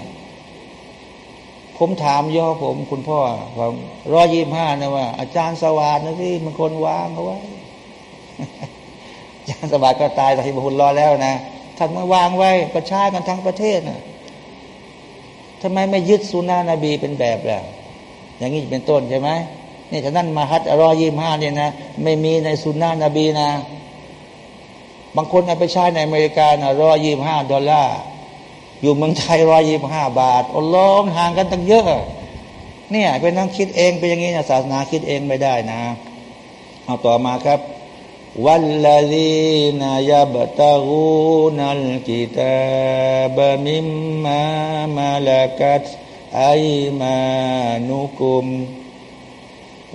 ผมถามย่อผมคุณพ่อว่าร้อยยี่ห้านะว่า อาจารย์สวัสดนะที่มันคนวางเอาไว้อาจารย์สวัสดก็ตายแต่ที่บุญรอแล้วนะ ท่านมาวางไว้ประชากันทั้งประเทศนะทำไมไม่ยึดสุนานะบีเป็นแบบล่ะอย่างนี้เป็นต้นใช่ไหมนี่ฉะนั้นมาฮัดรอยี่ห้าเนี่ยนะไม่มีในสุนนะนบีนะ บางคนเอาไปใช้ในอเมริกานะรอยี่ห้าดอลลาร์อยู่เมืองไทยรอยี่ห้าบาทอัลลอฮ์ห่างกันตั้งเยอะเนี่ยเป็นนั่งคิดเองเป็นอย่างนี้นะศาสนาคิดเองไม่ได้นะ เอาต่อมาครับ والذين يبتغون الكتاب مما ملكت أيمانكم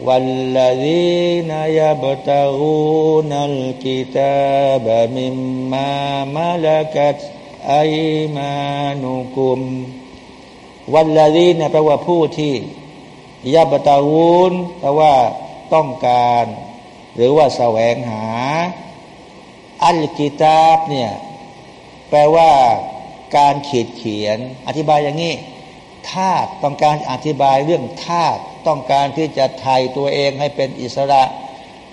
والذين يبتغون الكتاب مما ملكت أيمانكم والذين แปลว่าผู้ที่ยาบตาวูนแปลว่าต้องการ หรือว่าแสวงหา อัลกิตาบเนี่ยแปลว่าการขีดเขียน อธิบายอย่างนี้ธาตุต้องการอธิบายเรื่องธาตุต้องการที่จะไทยตัวเองให้เป็นอิสระ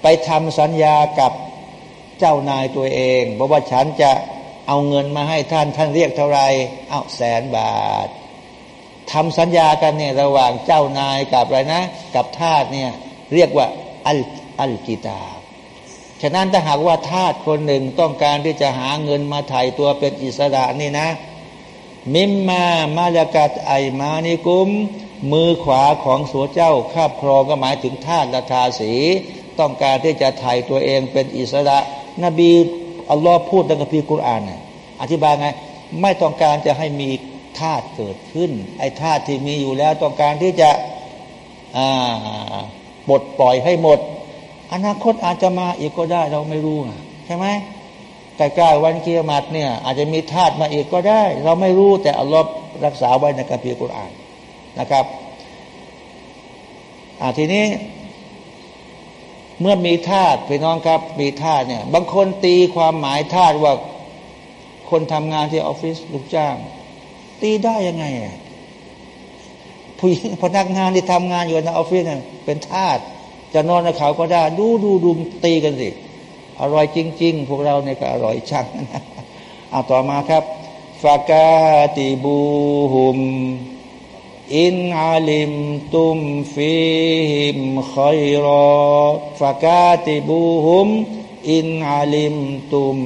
ไปทำสัญญากับเจ้านายตัวเองบอกว่าฉันจะเอาเงินมาให้ท่านท่านเรียกเท่าไรเอาแสนบาททำสัญญากันเนี่ยระหว่างเจ้านายกับอะไรนะ กับทาสเนี่ยเรียกว่าอัล อัลกิตาฉะนั้นถ้าหากว่าทาสคนหนึ่งต้องการที่จะหาเงินมาไถ่ตัวเป็นอิสระนี่นะ มิมมามาลกัดไอมานิกุม มือขวาของสัวเจ้าคาบครองก็หมายถึงทาสราชาสีต้องการที่จะไถ่ตัวเองเป็นอิสระ นบีอัลลอฮ์พูดในคัมภีร์กุรอานอธิบายไงไม่ต้องการจะให้มีธาตุเกิดขึ้น ไอ้ธาตุที่มีอยู่แล้วต้องการที่จะปลดปล่อยให้หมด อนาคตอาจจะมาอีกก็ได้เราไม่รู้ใช่ไหมใกล้ๆวันเกียรติเนี่ยอาจจะมีธาตุมาอีกก็ได้ เราไม่รู้แต่อัลลอฮ์รักษาไว้ในกัมภีร์กุรอานนะครับอาทีนี้ เมื่อมีธาตุพี่น้องครับ มีธาตุเนี่ย บางคนตีความหมายธาตุว่าคนทำงานที่ออฟฟิศลูกจ้าง ตีได้ยังไงผู้หญิงพนักงานที่ทำงานอยู่ในออฟฟิศเนี่ยเป็นทาส จะนอนในเขาก็ได้ ดูดูดูตีกันสิ อร่อยจริง ๆ พวกเราเนี่ยก็อร่อยชังเอาต่อมาครับฟากาติบูฮุมอินอาลิมตุมฟิฮิมคอยรอฟากาติบูฮุมอินอาลิมตุม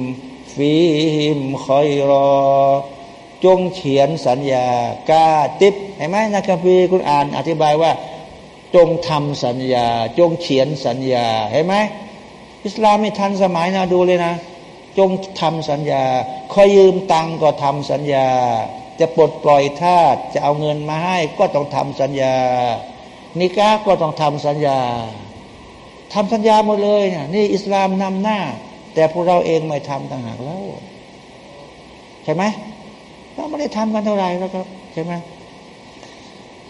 ฟีหิมคอยรอ จงเขียนสัญญากาติบเห็นไหมนะคัมภีร์คุณอ่านอธิบายว่า จงทำสัญญา จงเขียนสัญญาเห็นไหมอิสลามไม่ทันสมัยนะดูเลยนะ จงทำสัญญาคอยยืมตังก็ทำสัญญา จะปลดปล่อยทาสจะเอาเงินมาให้ก็ต้องทำสัญญา นิกาก็ต้องทำสัญญาทำสัญญาหมดเลยนี่อิสลามนำหน้า แต่พวกเราเองไม่ทำต่างหากแล้วใช่ไหมเราไม่ได้ทำกันเท่าไหร่แล้วครับใช่ไหม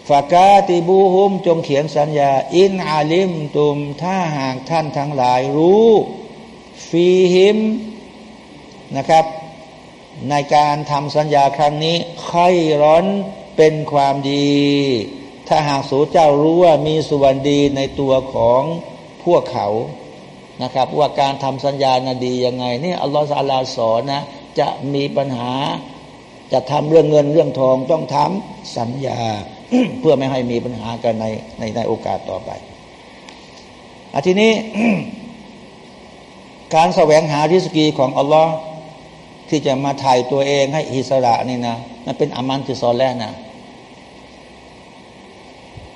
ฝากาติบูฮุมจงเขียนสัญญา อินอาลิมตุมถ้าหากท่านทั้งหลายรู้ฟีหิมนะครับ ในการทำสัญญาครั้งนี้ค่อยร้อนเป็นความดี ถ้าหากสูเจ้ารู้ว่ามีส่วนดีในตัวของพวกเขานะครับ ว่าการทำสัญญาณดียังไงนี่อัลลอฮฺสัลลาสอนนะจะมีปัญหาจะทำเรื่องเงินเรื่องทองต้องทำสัญญา เพื่อไม่ให้มีปัญหากันในในในโอกาสต่อไปอทีนี้ การแสวงหาริสกีของอัลลอฮ์ที่จะมาถ่ายตัวเองให้อิสระนี่นะนั่นเป็นอามันที่ซอนแรกนะ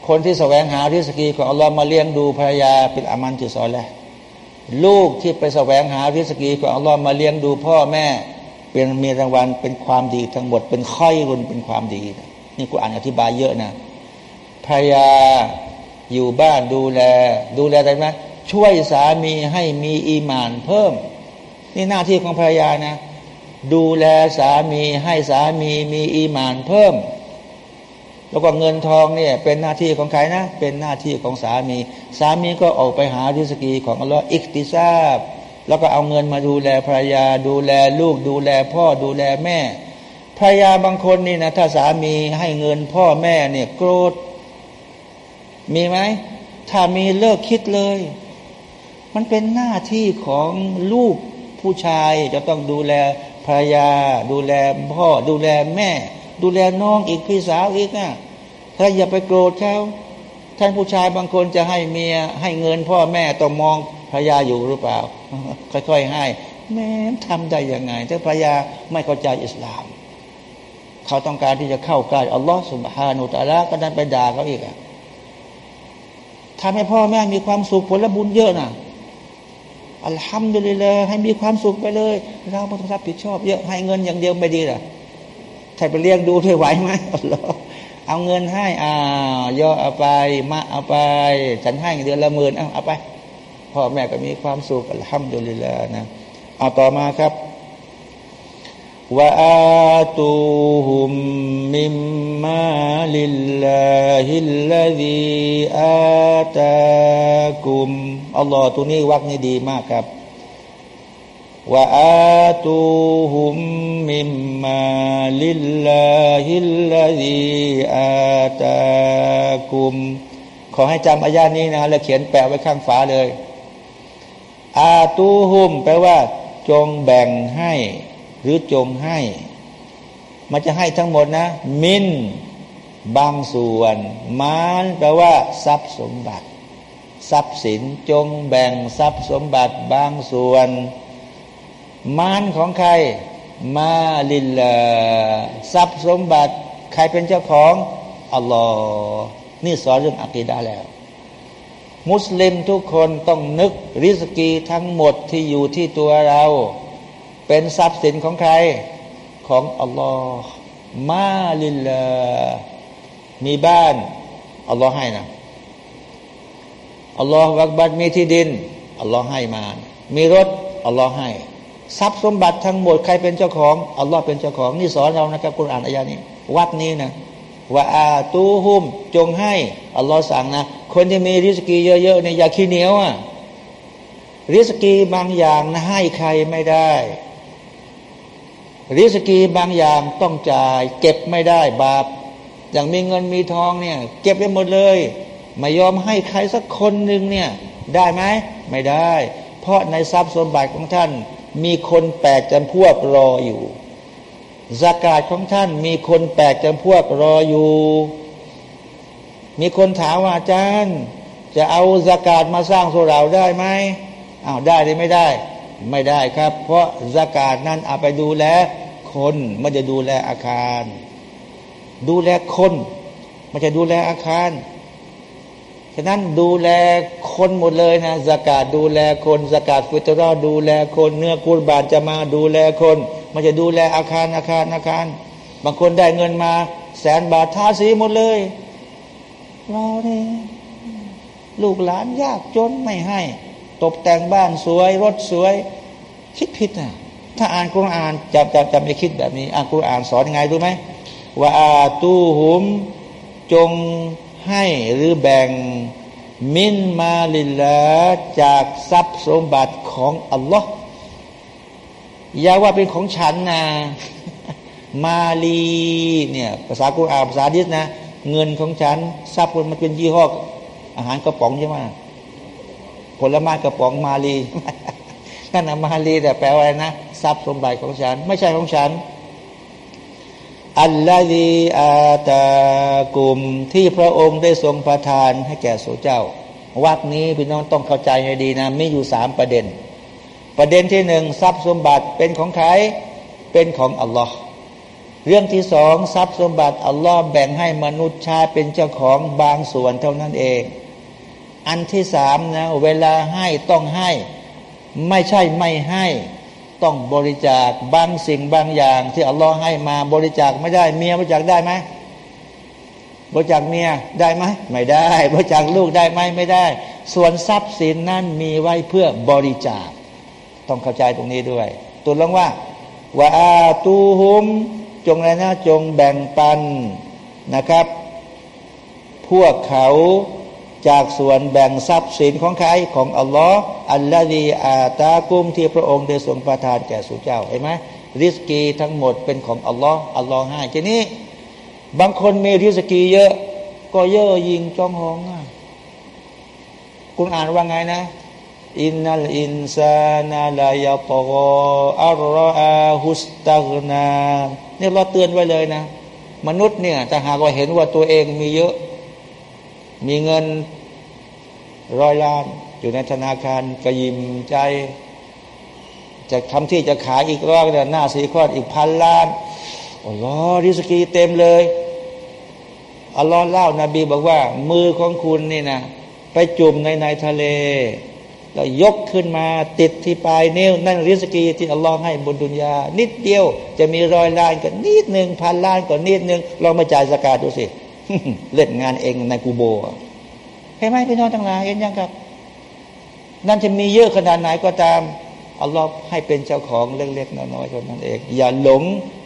คนที่แสวงหาริสกีของอัลลอฮ์มาเลี้ยงดูภรรยาเป็นอามัลที่ซอและห์ลูกที่ไปแสวงหาริสกีของอัลลอฮ์มาเลี้ยงดูพ่อแม่ เป็นมีรางวัลเป็นความดีทั้งหมด เป็นخيرเป็นความดี นี่กูอ่านอธิบายเยอะนะภรรยาอยู่บ้านดูแล ดูแลอะไรไหมช่วยสามีให้มีอีมานเพิ่ม นี่หน้าที่ของภรรยานะ ดูแลสามีให้สามีมีอีมานเพิ่ม แล้วก็เงินทองเนี่ยเป็นหน้าที่ของใครนะ เป็นหน้าที่ของสามี สามีก็ออกไปหาริสกีของอัลลอฮ์อิกติซาบแล้วก็เอาเงินมาดูแลภรรยา ดูแลลูกดูแลพ่อดูแลแม่ ภรรยาบางคนนี่นะถ้าสามีให้เงินพ่อแม่เนี่ยโกรธ มีไหมถ้ามีเลิกคิดเลย มันเป็นหน้าที่ของลูกผู้ชายจะต้องดูแลภรรยา ดูแลพ่อ ดูแลแม่ ดูแลน้องอีกพี่สาวอีกนะถ้าอย่าไปโกรธเขาท่านผู้ชายบางคนจะให้เมียให้เงินพ่อแม่ต้องมองภรรยาอยู่หรือเปล่า ค่อยๆให้ แม่ทำได้ยังไงถ้าภรรยาไม่เข้าใจอิสลาม เขาต้องการที่จะเข้าใกล้อัลลอฮ์สุบฮานุตะละก็ดันไปด่าเขาอีกอะทำให้พ่อแม่มีความสุขผลบุญเยอะนะอัลฮัมดุลิลลาให้มีความสุขไปเลย เราไม่ต้องรับผิดชอบเยอะให้เงินอย่างเดียวไม่ดีหรอใครไปเลี้ยงดูด้วยไหวไหมอัลลอฮฺเอาเงินให้อ่าย่อเอาไปมาเอาไป ฉันให้เดือนละหมื่นเอาเอาไปพ่อแม่ก็มีความสุขอัลฮัมดุลิลลานะเอาต่อมาครับ ว่าอาตูฮุมมิมมาลิลลาฮิลลาดีอาตากุมอัลลอฮ์ตัวนี้วักนี้ดีมากครับว่าอาตูฮุมมิมมาลิลลาฮิลลาดีอาตากุม ขอให้จำอายานี้นะแล้วเขียนแปะไว้ข้างฝาเลย อาตูฮุมแปลว่า จงแบ่งให้ หรือจงให้ มันจะให้ทั้งหมดนะ มินบางส่วน มานแปลว่าทรัพย์สมบัติ ทรัพย์สินจงแบ่งทรัพย์สมบัติบางส่วน มานของใคร มาลิลลทรัพย์สมบัติ ใครเป็นเจ้าของอัลลอฮ์นี่สอนเรื่องอักีดาแล้ว มุสลิมทุกคนต้องนึกริสกีทั้งหมดที่อยู่ที่ตัวเรา เป็นทรัพย์สินของใครของอัลลอฮ์มาลิลลามีบ้านอัลลอฮ์ให้นะอัลลอฮ์วักบัตมีที่ดินอัลลอฮ์ให้มา มีรถอัลลอฮ์ให้ ทรัพย์สมบัติทั้งหมดใครเป็นเจ้าของอัลลอฮ์เป็นเจ้าของนี่สอนเรานะครับคุณอ่านอายานี้ วัดนี้นะว่าอาตูฮุมจงให้อัลลอฮ์สั่งนะ คนที่มีริสกีเยอะๆเนี่ยอย่าขี้เหนียวอะริสกีบางอย่างนะให้ใครไม่ได้ ริสกีบางอย่างต้องจ่าย เก็บไม่ได้บาป อย่างมีเงินมีทองเนี่ย เก็บไปหมดเลย ไม่ยอมให้ใครสักคนหนึ่งเนี่ย ได้ไหมไม่ได้ เพราะในทรัพย์สมบัติของท่าน มีคนแปดจำพวกรออยู่สากาศของท่านมีคนแปดจำพวกรออยู่ มีคนถามว่าอาจารย์ จะเอาสากาศมาสร้างสุราได้ไหมอ้าวได้หรือไม่ได้ ไม่ได้ครับ เพราะสากาศนั้นเอาไปดูแลคนไม่จะดูแลอาคาร ดูแลคนไม่จะดูแลอาคารฉะนั้นดูแลคนหมดเลยนะสกาดดูแลคนสกาดฟิตรอดูแลคนเนื้อกุรบานจะมาดูแลคนมันจะดูแลอาคารอาคารอาคาร บางคนได้เงินมาแสนบาททาสีหมดเลยเราเนี่ยลูกหลานยากจนไม่ให้ ตกแต่งบ้านสวยรถสวย คิดผิดนะถ้าอ่านกุรอานจะจะจะไม่คิดแบบนี้อ่านกุรอานสอนยังไงรู้ไหมว่าอาตูหุมจงให้หรือแบ่งมินมาลิลละจากทรัพย์สมบัติของอัลลอฮ์อย่าว่าเป็นของฉันนะมาลีเนี่ยภาษากุรอานภาษาดิษนะ เงินของฉันทรัพย์มันเป็นยี่ห้ออาหารกระป๋องใช่ไหม ผลไม้กระป๋องมาลีนั่นนะมาลีแต่แปลว่าอะไรนะทรัพย์สมบัติของฉัน ไม่ใช่ของฉัน อัลลอฮีอาตากุมที่พระองค์ได้ทรงประทานให้แก่สู่เจ้าวักนี้พี่น้องต้องเข้าใจให้ดีนะมีอยู่สามประเด็น ประเด็นที่หนึ่งทรัพย์สมบัติเป็นของใครเป็นของอัลลอฮ์เรื่องที่สองทรัพย์สมบัติอัลลอฮ์แบ่งให้มนุษย์ชาเป็นเจ้าของบางส่วนเท่านั้นเอง อันที่สามนะเวลาให้ต้องให้ ไม่ใช่ไม่ให้ต้องบริจาคบางสิ่งบางอย่าง ที่อัลลอฮ์ให้มาบริจาคไม่ได้ เมียบริจาคได้ไหมบริจาคเมียได้ไหมไม่ได้ บริจาคลูกได้ไหมไม่ได้ ส่วนทรัพย์สินนั้นมีไว้เพื่อบริจาค ต้องเข้าใจตรงนี้ด้วยตัวลงว่าว่าอาตูฮุม จงอะไรนะจงแบ่งปันนะครับ พวกเขา จากส่วนแบ่งทรัพย์สินของใครของอัลลอฮ์อัลลอฮีอาตากุมที่พระองค์ได้ทรงประทานแก่สู่เจ้าเห็นไหมริสกีทั้งหมดเป็นของอัลลอฮ์อัลลอฮ์ให้ทีนี้ บางคนมีริสกีเยอะ ก็เยอะยิงจ้องหองคุณอ่านว่าไงนะอินนัลอินซานาลายาตกอัลรออาฮุสตักนาเนี่ยเราเตือนไว้เลยนะ มนุษย์เนี่ยถ้าหากว่าเห็นว่าตัวเองมีเยอะ มีเงินร้อยล้าน อยู่ในธนาคารกระยิมใจ จะทำที่จะขายอีกรอบเนี่ยหน้าสีข้ออีกพันล้าน โอ้โหริสกีเต็มเลยอัลลอฮ์เล่านาบีบอกว่า มือของคุณนี่นะไปจุ่มในในทะเล แล้วยกขึ้นมาติดที่ปลายนิ้ว นั่นริสกีที่อัลลอฮ์ให้บนดุนยา นิดเดียว จะมีรอยล้านก็นิดหนึ่งพันล้านก็นิดหนึ่งลองมาจ่ายสกาดดูสิ เล่นงานเองในกูโบเห็นไหมพี่น้องทั้งหลายเห็นยังครับ นั่นจะมีเยอะขนาดไหนก็ตามอัลลอฮ์ให้เป็นเจ้าของเล็กๆน้อยๆเท่านั้นเอง อย่าหลง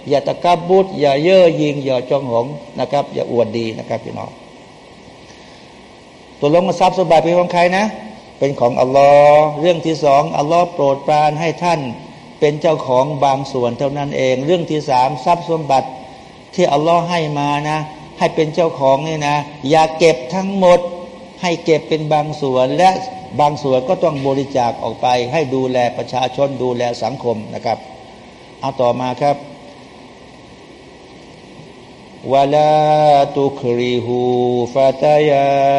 อย่าตะกับบุตรอย่าเย่อยิง อย่าจองหงนะครับ อย่าอวดดีนะครับพี่น้องตัวลงมาทรัพย์สมบัติเป็นของใครนะ เป็นของอัลลอฮ์เรื่องที่สองอัลลอฮ์โปรดปรานให้ท่าน เป็นเจ้าของบางส่วนเท่านั้นเอง เรื่องที่สามทรัพย์สมบัติที่อัลลอฮ์ให้มานะ ให้เป็นเจ้าของเนี่ยนะ อย่าเก็บทั้งหมด ให้เก็บเป็นบางส่วนและบางส่วนก็ต้องบริจาคออกไป ให้ดูแลประชาชนดูแลสังคมนะครับ เอาต่อมาครับวลาตุคริฮูฟาตาย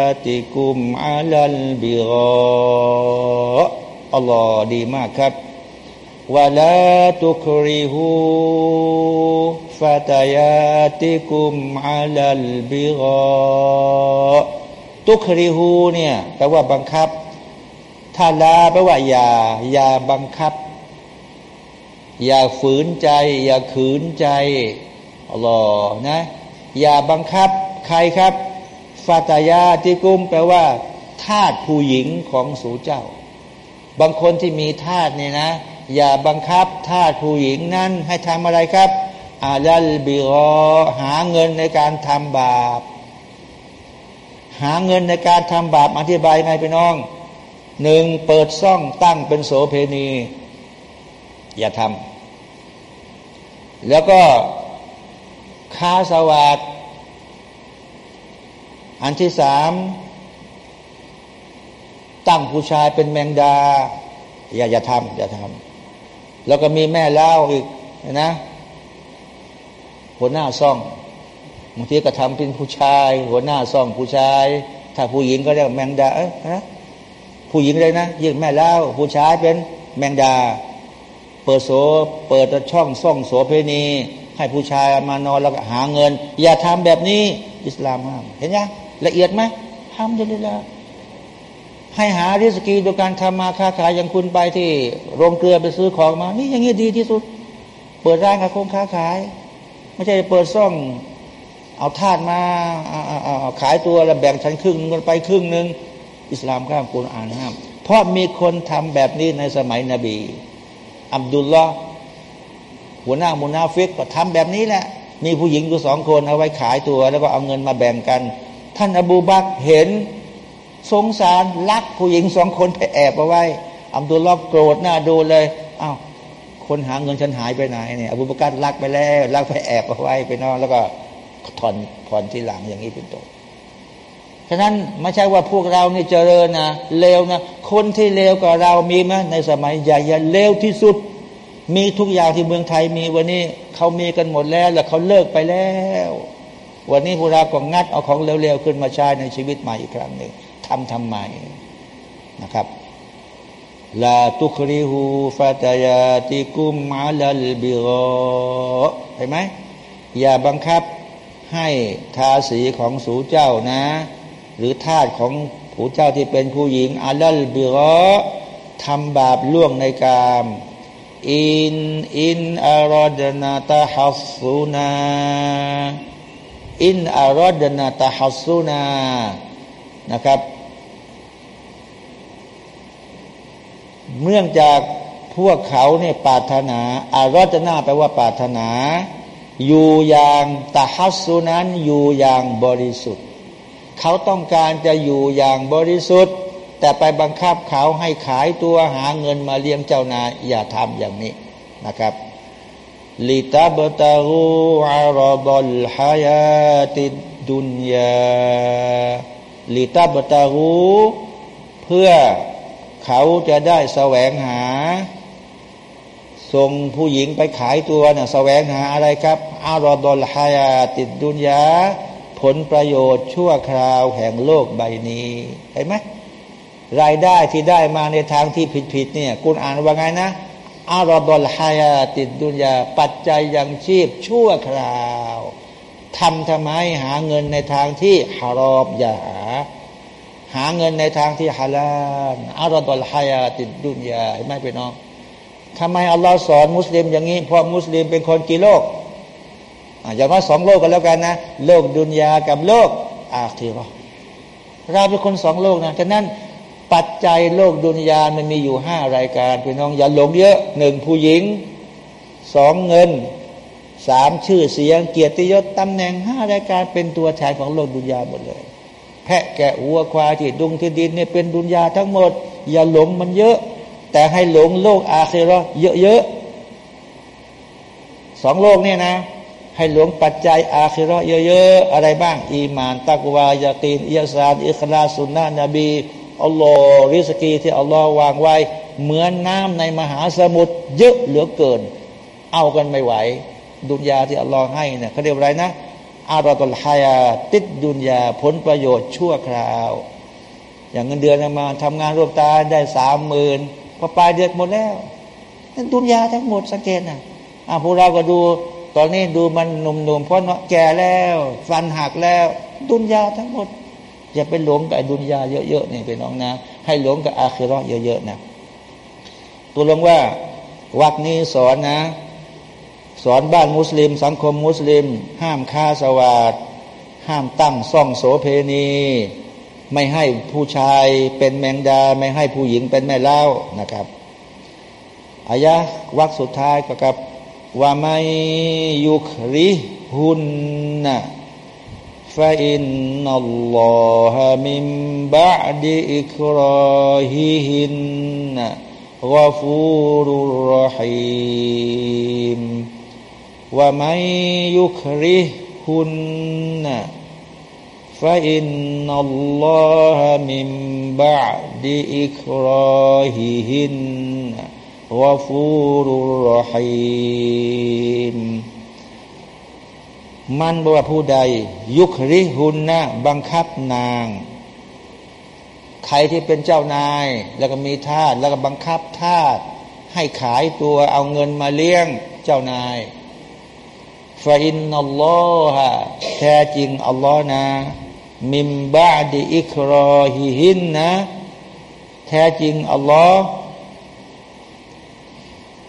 าติกุมอาลัลบิรออัลลอฮ์ดีมากครับ วลาตุคริฮูฟาตายาติกุมอาลัลบิรอตุคริฮูเนี่ยแปลว่าบังคับทาลาแปลว่าอย่าอย่าบังคับ อย่าฝืนใจ อย่าขืนใจอัลลอฮ์นะ อย่าบังคับ ใครครับฟาตายาติกุมแปลว่าทาสผู้หญิงของสูเจ้า บางคนที่มีทาสเนี่ยนะ อย่าบังคับทาสผู้หญิงนั้นให้ทำอะไรครับ อาลัลบิรอหาเงินในการทำบาป หาเงินในการทำบาปอธิบายไงพี่น้องหนึ่งเปิดซ่องตั้งเป็นโสเพณี อย่าทำแล้วก็ค้าสวัสดอันที่สามตั้งผู้ชายเป็นแมงดา อย่าอย่าทำอย่าทำ แล้วก็มีแม่เล่าอีกนะหัวหน้าซ่องบางทีก็ทำเป็นผู้ชาย หัวหน้าซ่องผู้ชาย ถ้าผู้หญิงก็เรียกแมงดาเอ้นะผู้หญิงเลยนะยิ่งแม่เล่าผู้ชายเป็นแมงดา เปิดโสเปิดช่องซ่องโสเพณี ให้ผู้ชายมานอนแล้วก็หาเงิน อย่าทำแบบนี้ อิสลามห้ามเห็นยังละเอียดไหมทำจะได้ละ ให้หาริสกีโดยการทำมาค้าขายอย่างคุณไปที่โรงเกลือไปซื้อของมา นี่อย่างนี้ดีที่สุด เปิดร้านขาคงค้าขาย ไม่ใช่เปิดซ่องเอาทาสมาเอาขายตัวแล้วแบ่งชั้นครึ่งงินไปครึ่งหนึ่งอิสลามข้ามกุรอ่านห้าม เพราะมีคนทำแบบนี้ในสมัยนบี อับดุลลาห์หัวหน้ามุนาฟิกก็ทำแบบนี้แหละ มีผู้หญิงอยู่สองคนเอาไว้ขายตัว แล้วก็เอาเงินมาแบ่งกัน ท่านอบูบักรเห็น สงสารลักผู้หญิงสองคนไปแอบเอาไว้อับดุลลาห์โกรธหน้าดูเลยอ้าวคนหาเงินฉันหายไปไหนเนี่ยอบูบักรลักไปแล้วลักไปแอบเอาไว้ไปนอนแล้วก็ถอนถอนที่หลังอย่างนี้เป็นต้นฉะนั้นไม่ใช่ว่าพวกเราเนี่ยเจริญนะเลวนะคนที่เลวกว่าเรามีไหมในสมัยใหญ่เลวที่สุด มีทุกอย่างที่เมืองไทยมีวันนี้เขามีกันหมดแล้ว แล้วเขาเลิกไปแล้ว วันนี้พวกเราก็งัดเอาของเลวๆขึ้นมาใช้ในชีวิตใหม่อีกครั้งหนึ่ง ทำทำไมนะครับลาตุคริฮูฟาตายาติกุมมาลลบิโรเห็นไหมอย่าบังคับให้ทาสีของสูเจ้านะ หรือทาสของผู้เจ้าที่เป็นผู้หญิงอาลัลบิโรทำบาปล่วงในกามอินอินอารดนาตาฮัสซูนาอินอารดนาตาฮัสซูนานะครับ เนื่องจากพวกเขาเนี่ยปารถนา อารจนาแปลว่าปารถนา อยู่อย่างตาฮัสสุนั้นอยู่อย่างบริสุทธิ์ เขาต้องการจะอยู่อย่างบริสุทธิ์ แต่ไปบังคับเขาให้ขายตัวหาเงินมาเลี้ยงเจ้านายอย่าทำอย่างนี้นะครับลิตาบตารูอารบอลฮายาติดุนยาลิตาบตารูเพื่อ เขาจะได้แสวงหาส่งผู้หญิงไปขายตัวเนะ่ะแสวงหาอะไรครับ อารอดอลฮายาติดดุนยาผลประโยชน์ชั่วคราวแห่งโลกใบนี้เห็นไหมรายได้ที่ได้มาในทางที่ผิดๆเนี่ยคุณอ่านว่าไงนะอารอดอลฮายาติดดุนยาปัจจัยยังชีพชั่วคราวทำทำไมหาเงินในทางที่ฮารอบอย่าหา หาเงินในทางที่ฮาลาลอารดอลฮายาติดดุนยาไม่เป็นน้องทำไมอัลลอฮ์สอนมุสลิมอย่างนี้ เพราะมุสลิมเป็นคนกี่โลกอย่างน้อยสองโลกกันแล้วกันนะ โลกดุนยากับโลกอาคีรอเราเป็นคนสองโลกนะฉะนั้นปัจจัยโลกดุนยามันมีอยู่ห้ารายการพี่น้องอย่าหลงเยอะหนึ่งผู้หญิงสองเงินสามชื่อเสียง เกียรติยศตำแหน่งห้ารายการเป็นตัวแทนของโลกดุนยาหมดเลย แพะแกะวัวควายที่ดุงที่ดินเนี่ยเป็นดุนยาทั้งหมด อย่าหลงมันเยอะ แต่ให้หลงโลกอาเครอเยอะๆสองโลกเนี่ยนะ ให้หลงปัจจัยอาคิรอเยอะๆอะไรบ้าง อีมานตักวายาตีนอิสานอิคลาสุนนะนบีอัลลอฮ์ริสกีที่อัลลอฮ์วางไว้ เหมือนน้ำในมหาสมุทรเยอะเหลือเกิน เอากันไม่ไหว ดุนยาที่อัลลอฮ์ให้เนี่ยเขาเรียกอะไรนะ อารอตุลฮายาติดดุนยาผลประโยชน์ชั่วคราว อย่างเงินเดือนมาทำงานรวมตาได้สามหมื่นพอปลายเดือนหมดแล้วนั่นดุนยาทั้งหมดสังเกตนะอ่าพวกเราก็ดูตอนนี้ดูมันหนุ่มๆเพราะเนาะแก่แล้ว ฟันหักแล้ว ดุนยาทั้งหมด อย่าไปหลงกับดุนยาเยอะๆนี่เป็นน้องนะ ให้หลงกับอาคิรอเยอะๆนะตัวลงว่าวักนี้สอนนะ สอนบ้านมุสลิม สังคมมุสลิม ห้ามฆ่าสวัสดห้ามตั้งซ่องโสเพณี ไม่ให้ผู้ชายเป็นแมงดา ไม่ให้ผู้หญิงเป็นแม่เล้านะครับอายะวักสุดท้ายก็กับว่าไม่ยุคริหุนนะฟาอินนัลลอฮะมิมบะดีอิคราฮิหินกฟูรุรรฮิม ว่าไม่ยุคริหุนนะฟะอินนัลลอฮะมิมบะดิอิคราฮิหินวะฟูรุรฮิมมันบอกว่าผู้ใด ยุคริหุนนะบังคับนาง ใครที่เป็นเจ้านาย แล้วก็มีทาสแล้วก็บังคับทาสให้ขายตัวเอาเงินมาเลี้ยงเจ้านาย ฟาอินนัลลอฮะแท้จริงอัลลอฮ์นะ มิมบาดีอิครอฮิหินนะ แท้จริงอัลลอฮ์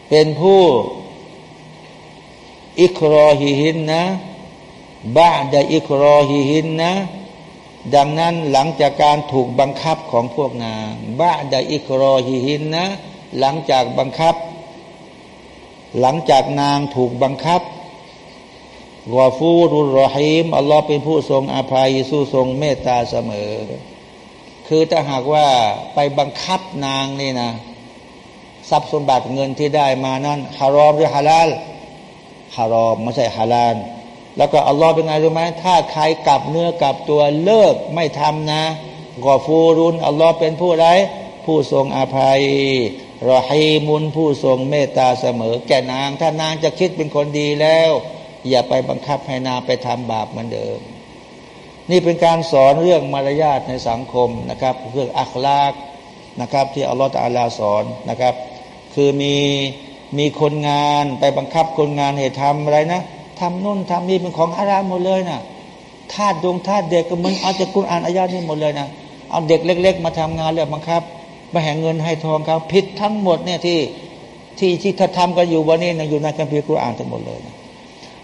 เป็นผู้ อิครอฮิหินนะบาดอิครอฮิหินนะดังนั้นหลังจากการถูกบังคับของพวกนางบาดอิครอฮิหินนะ หลังจากบังคับ หลังจากนางถูกบังคับ กอฟูรุรอฮิมอัลลอฮ์เป็นผู้ทรงอภัยสู้ทรงเมตตาเสมอ คือถ้าหากว่าไปบังคับนางนี่นะทรัพย์สมบัติเงินที่ได้มานั้นฮารอมหรือฮาลาลฮารอมไม่ใช่ฮาลาลแล้วก็อัลลอฮ์เป็นไงรู้ไหมถ้าใครกลับเนื้อกลับตัวเลิกไม่ทำนะกอฟูรุนอัลลอฮ์เป็นผู้ไรผู้ทรงอภัยรอฮีมุนผู้ทรงเมตตาเสมอ แก่นาง ถ้านางจะคิดเป็นคนดีแล้ว อย่าไปบังคับให้นางไปทำบาปเหมือนเดิม นี่เป็นการสอนเรื่องมารยาทในสังคมนะครับ เรื่องอัคลากนะครับ ที่อัลลอฮฺตาลาสอนนะครับ คือมีมีคนงานไปบังคับคนงานให้ทำอะไรนะทำนู่นทำนี่เป็นของอารามหมดเลยนะทาสดวงทาสเด็กก็มันเอาจากกุณอ่านอายานี่หมดเลยนะเอาเด็กเล็ก ๆ มาทำงานเรื่องบังคับมาแห่งเงินให้ทองเขาผิดทั้งหมดเนี่ยที่ที่ที่ถ้าทำกันอยู่วันนี้นะอยู่ในคัมภีร์กุรอานทั้งหมดเลยนะ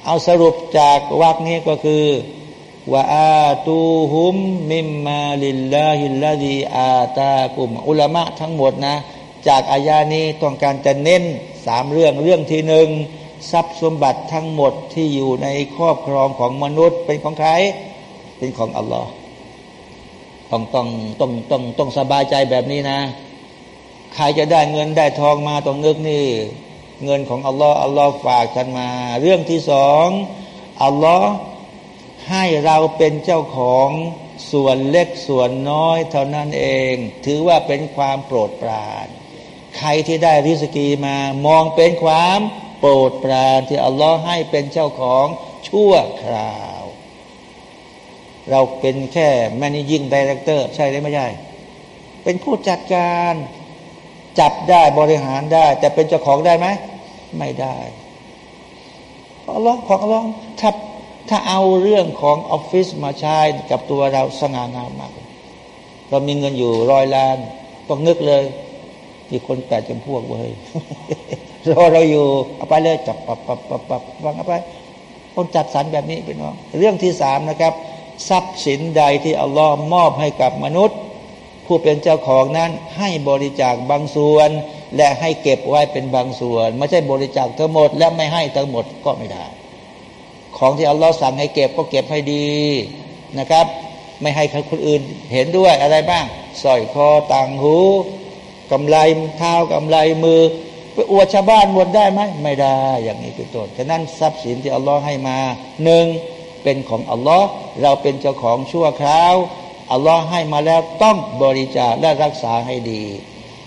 เอาสรุปจากวรรคนี้ก็คือว่าอาตูฮุมมิมมาลิลลาฮิลลาดีอาตากุม อุลามะทั้งหมดนะ จากอายานี้ต้องการจะเน้นสามเรื่องเรื่องที่หนึ่งทรัพย์สมบัติทั้งหมดที่อยู่ในครอบครองของมนุษย์เป็นของใครเป็นของอัลลอฮ์ต้องต้องต้องต้องต้องสบายใจแบบนี้นะ ใครจะได้เงินได้ทองมาต้องนึกนี่ เงินของอัลลอฮ์อัลลอฮ์ฝากฉันมา เรื่องที่สองอัลลอฮ์ให้เราเป็นเจ้าของส่วนเล็กส่วนน้อยเท่านั้นเอง ถือว่าเป็นความโปรดปรานใครที่ได้ริสกีมามองเป็นความโปรดปรานที่อัลลอฮ์ให้เป็นเจ้าของชั่วคราว เราเป็นแค่ managing director ใช่หรือไม่ใช่เป็นผู้จัดการ จับได้บริหารได้ แต่เป็นเจ้าของได้ไหม ไม่ได้อัลลอฮ์ของอัลลอฮ์ถ้าถ้าเอาเรื่องของออฟฟิศมาใช้กับตัวเราสง่างามมาก เรามีเงินอยู่ร้อยล้าน ต้องนึกเลย มีคนแปดจำพวกเว้ยรอเราอยู่เอาไปเลยจับปับปับปับปับวางเอาไปต้องจัดสรรแบบนี้เป็นว่าเรื่องที่สามนะครับ ทรัพย์สินใดที่อัลลอฮ์มอบให้กับมนุษย์ ผู้เป็นเจ้าของนั้นให้บริจาคบางส่วน และให้เก็บไว้เป็นบางส่วน ไม่ใช่บริจาคทั้งหมด และไม่ให้ทั้งหมดก็ไม่ได้ ของที่อัลลอฮ์สั่งให้เก็บก็เก็บให้ดีนะครับ ไม่ให้คนอื่นเห็นด้วยอะไรบ้างสร้อยคอต่างหูกำไลเท้ากำไลมือไปอวดชาวบ้านหมดได้ไหมไม่ได้อย่างนี้เป็นต้นฉะนั้นทรัพย์สินที่อัลลอฮ์ให้มาหนึ่งเป็นของอัลลอฮ์เราเป็นเจ้าของชั่วคราวอัลลอฮ์ให้มาแล้วต้องบริจาคและรักษาให้ดี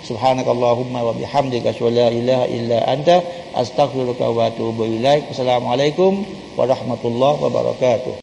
Subhanakallahumma wa bihamdika asyhadu ilaha illa anta astaghfiruka wa atubu ilaik. Assalamualaikum warahmatullahi wabarakatuh.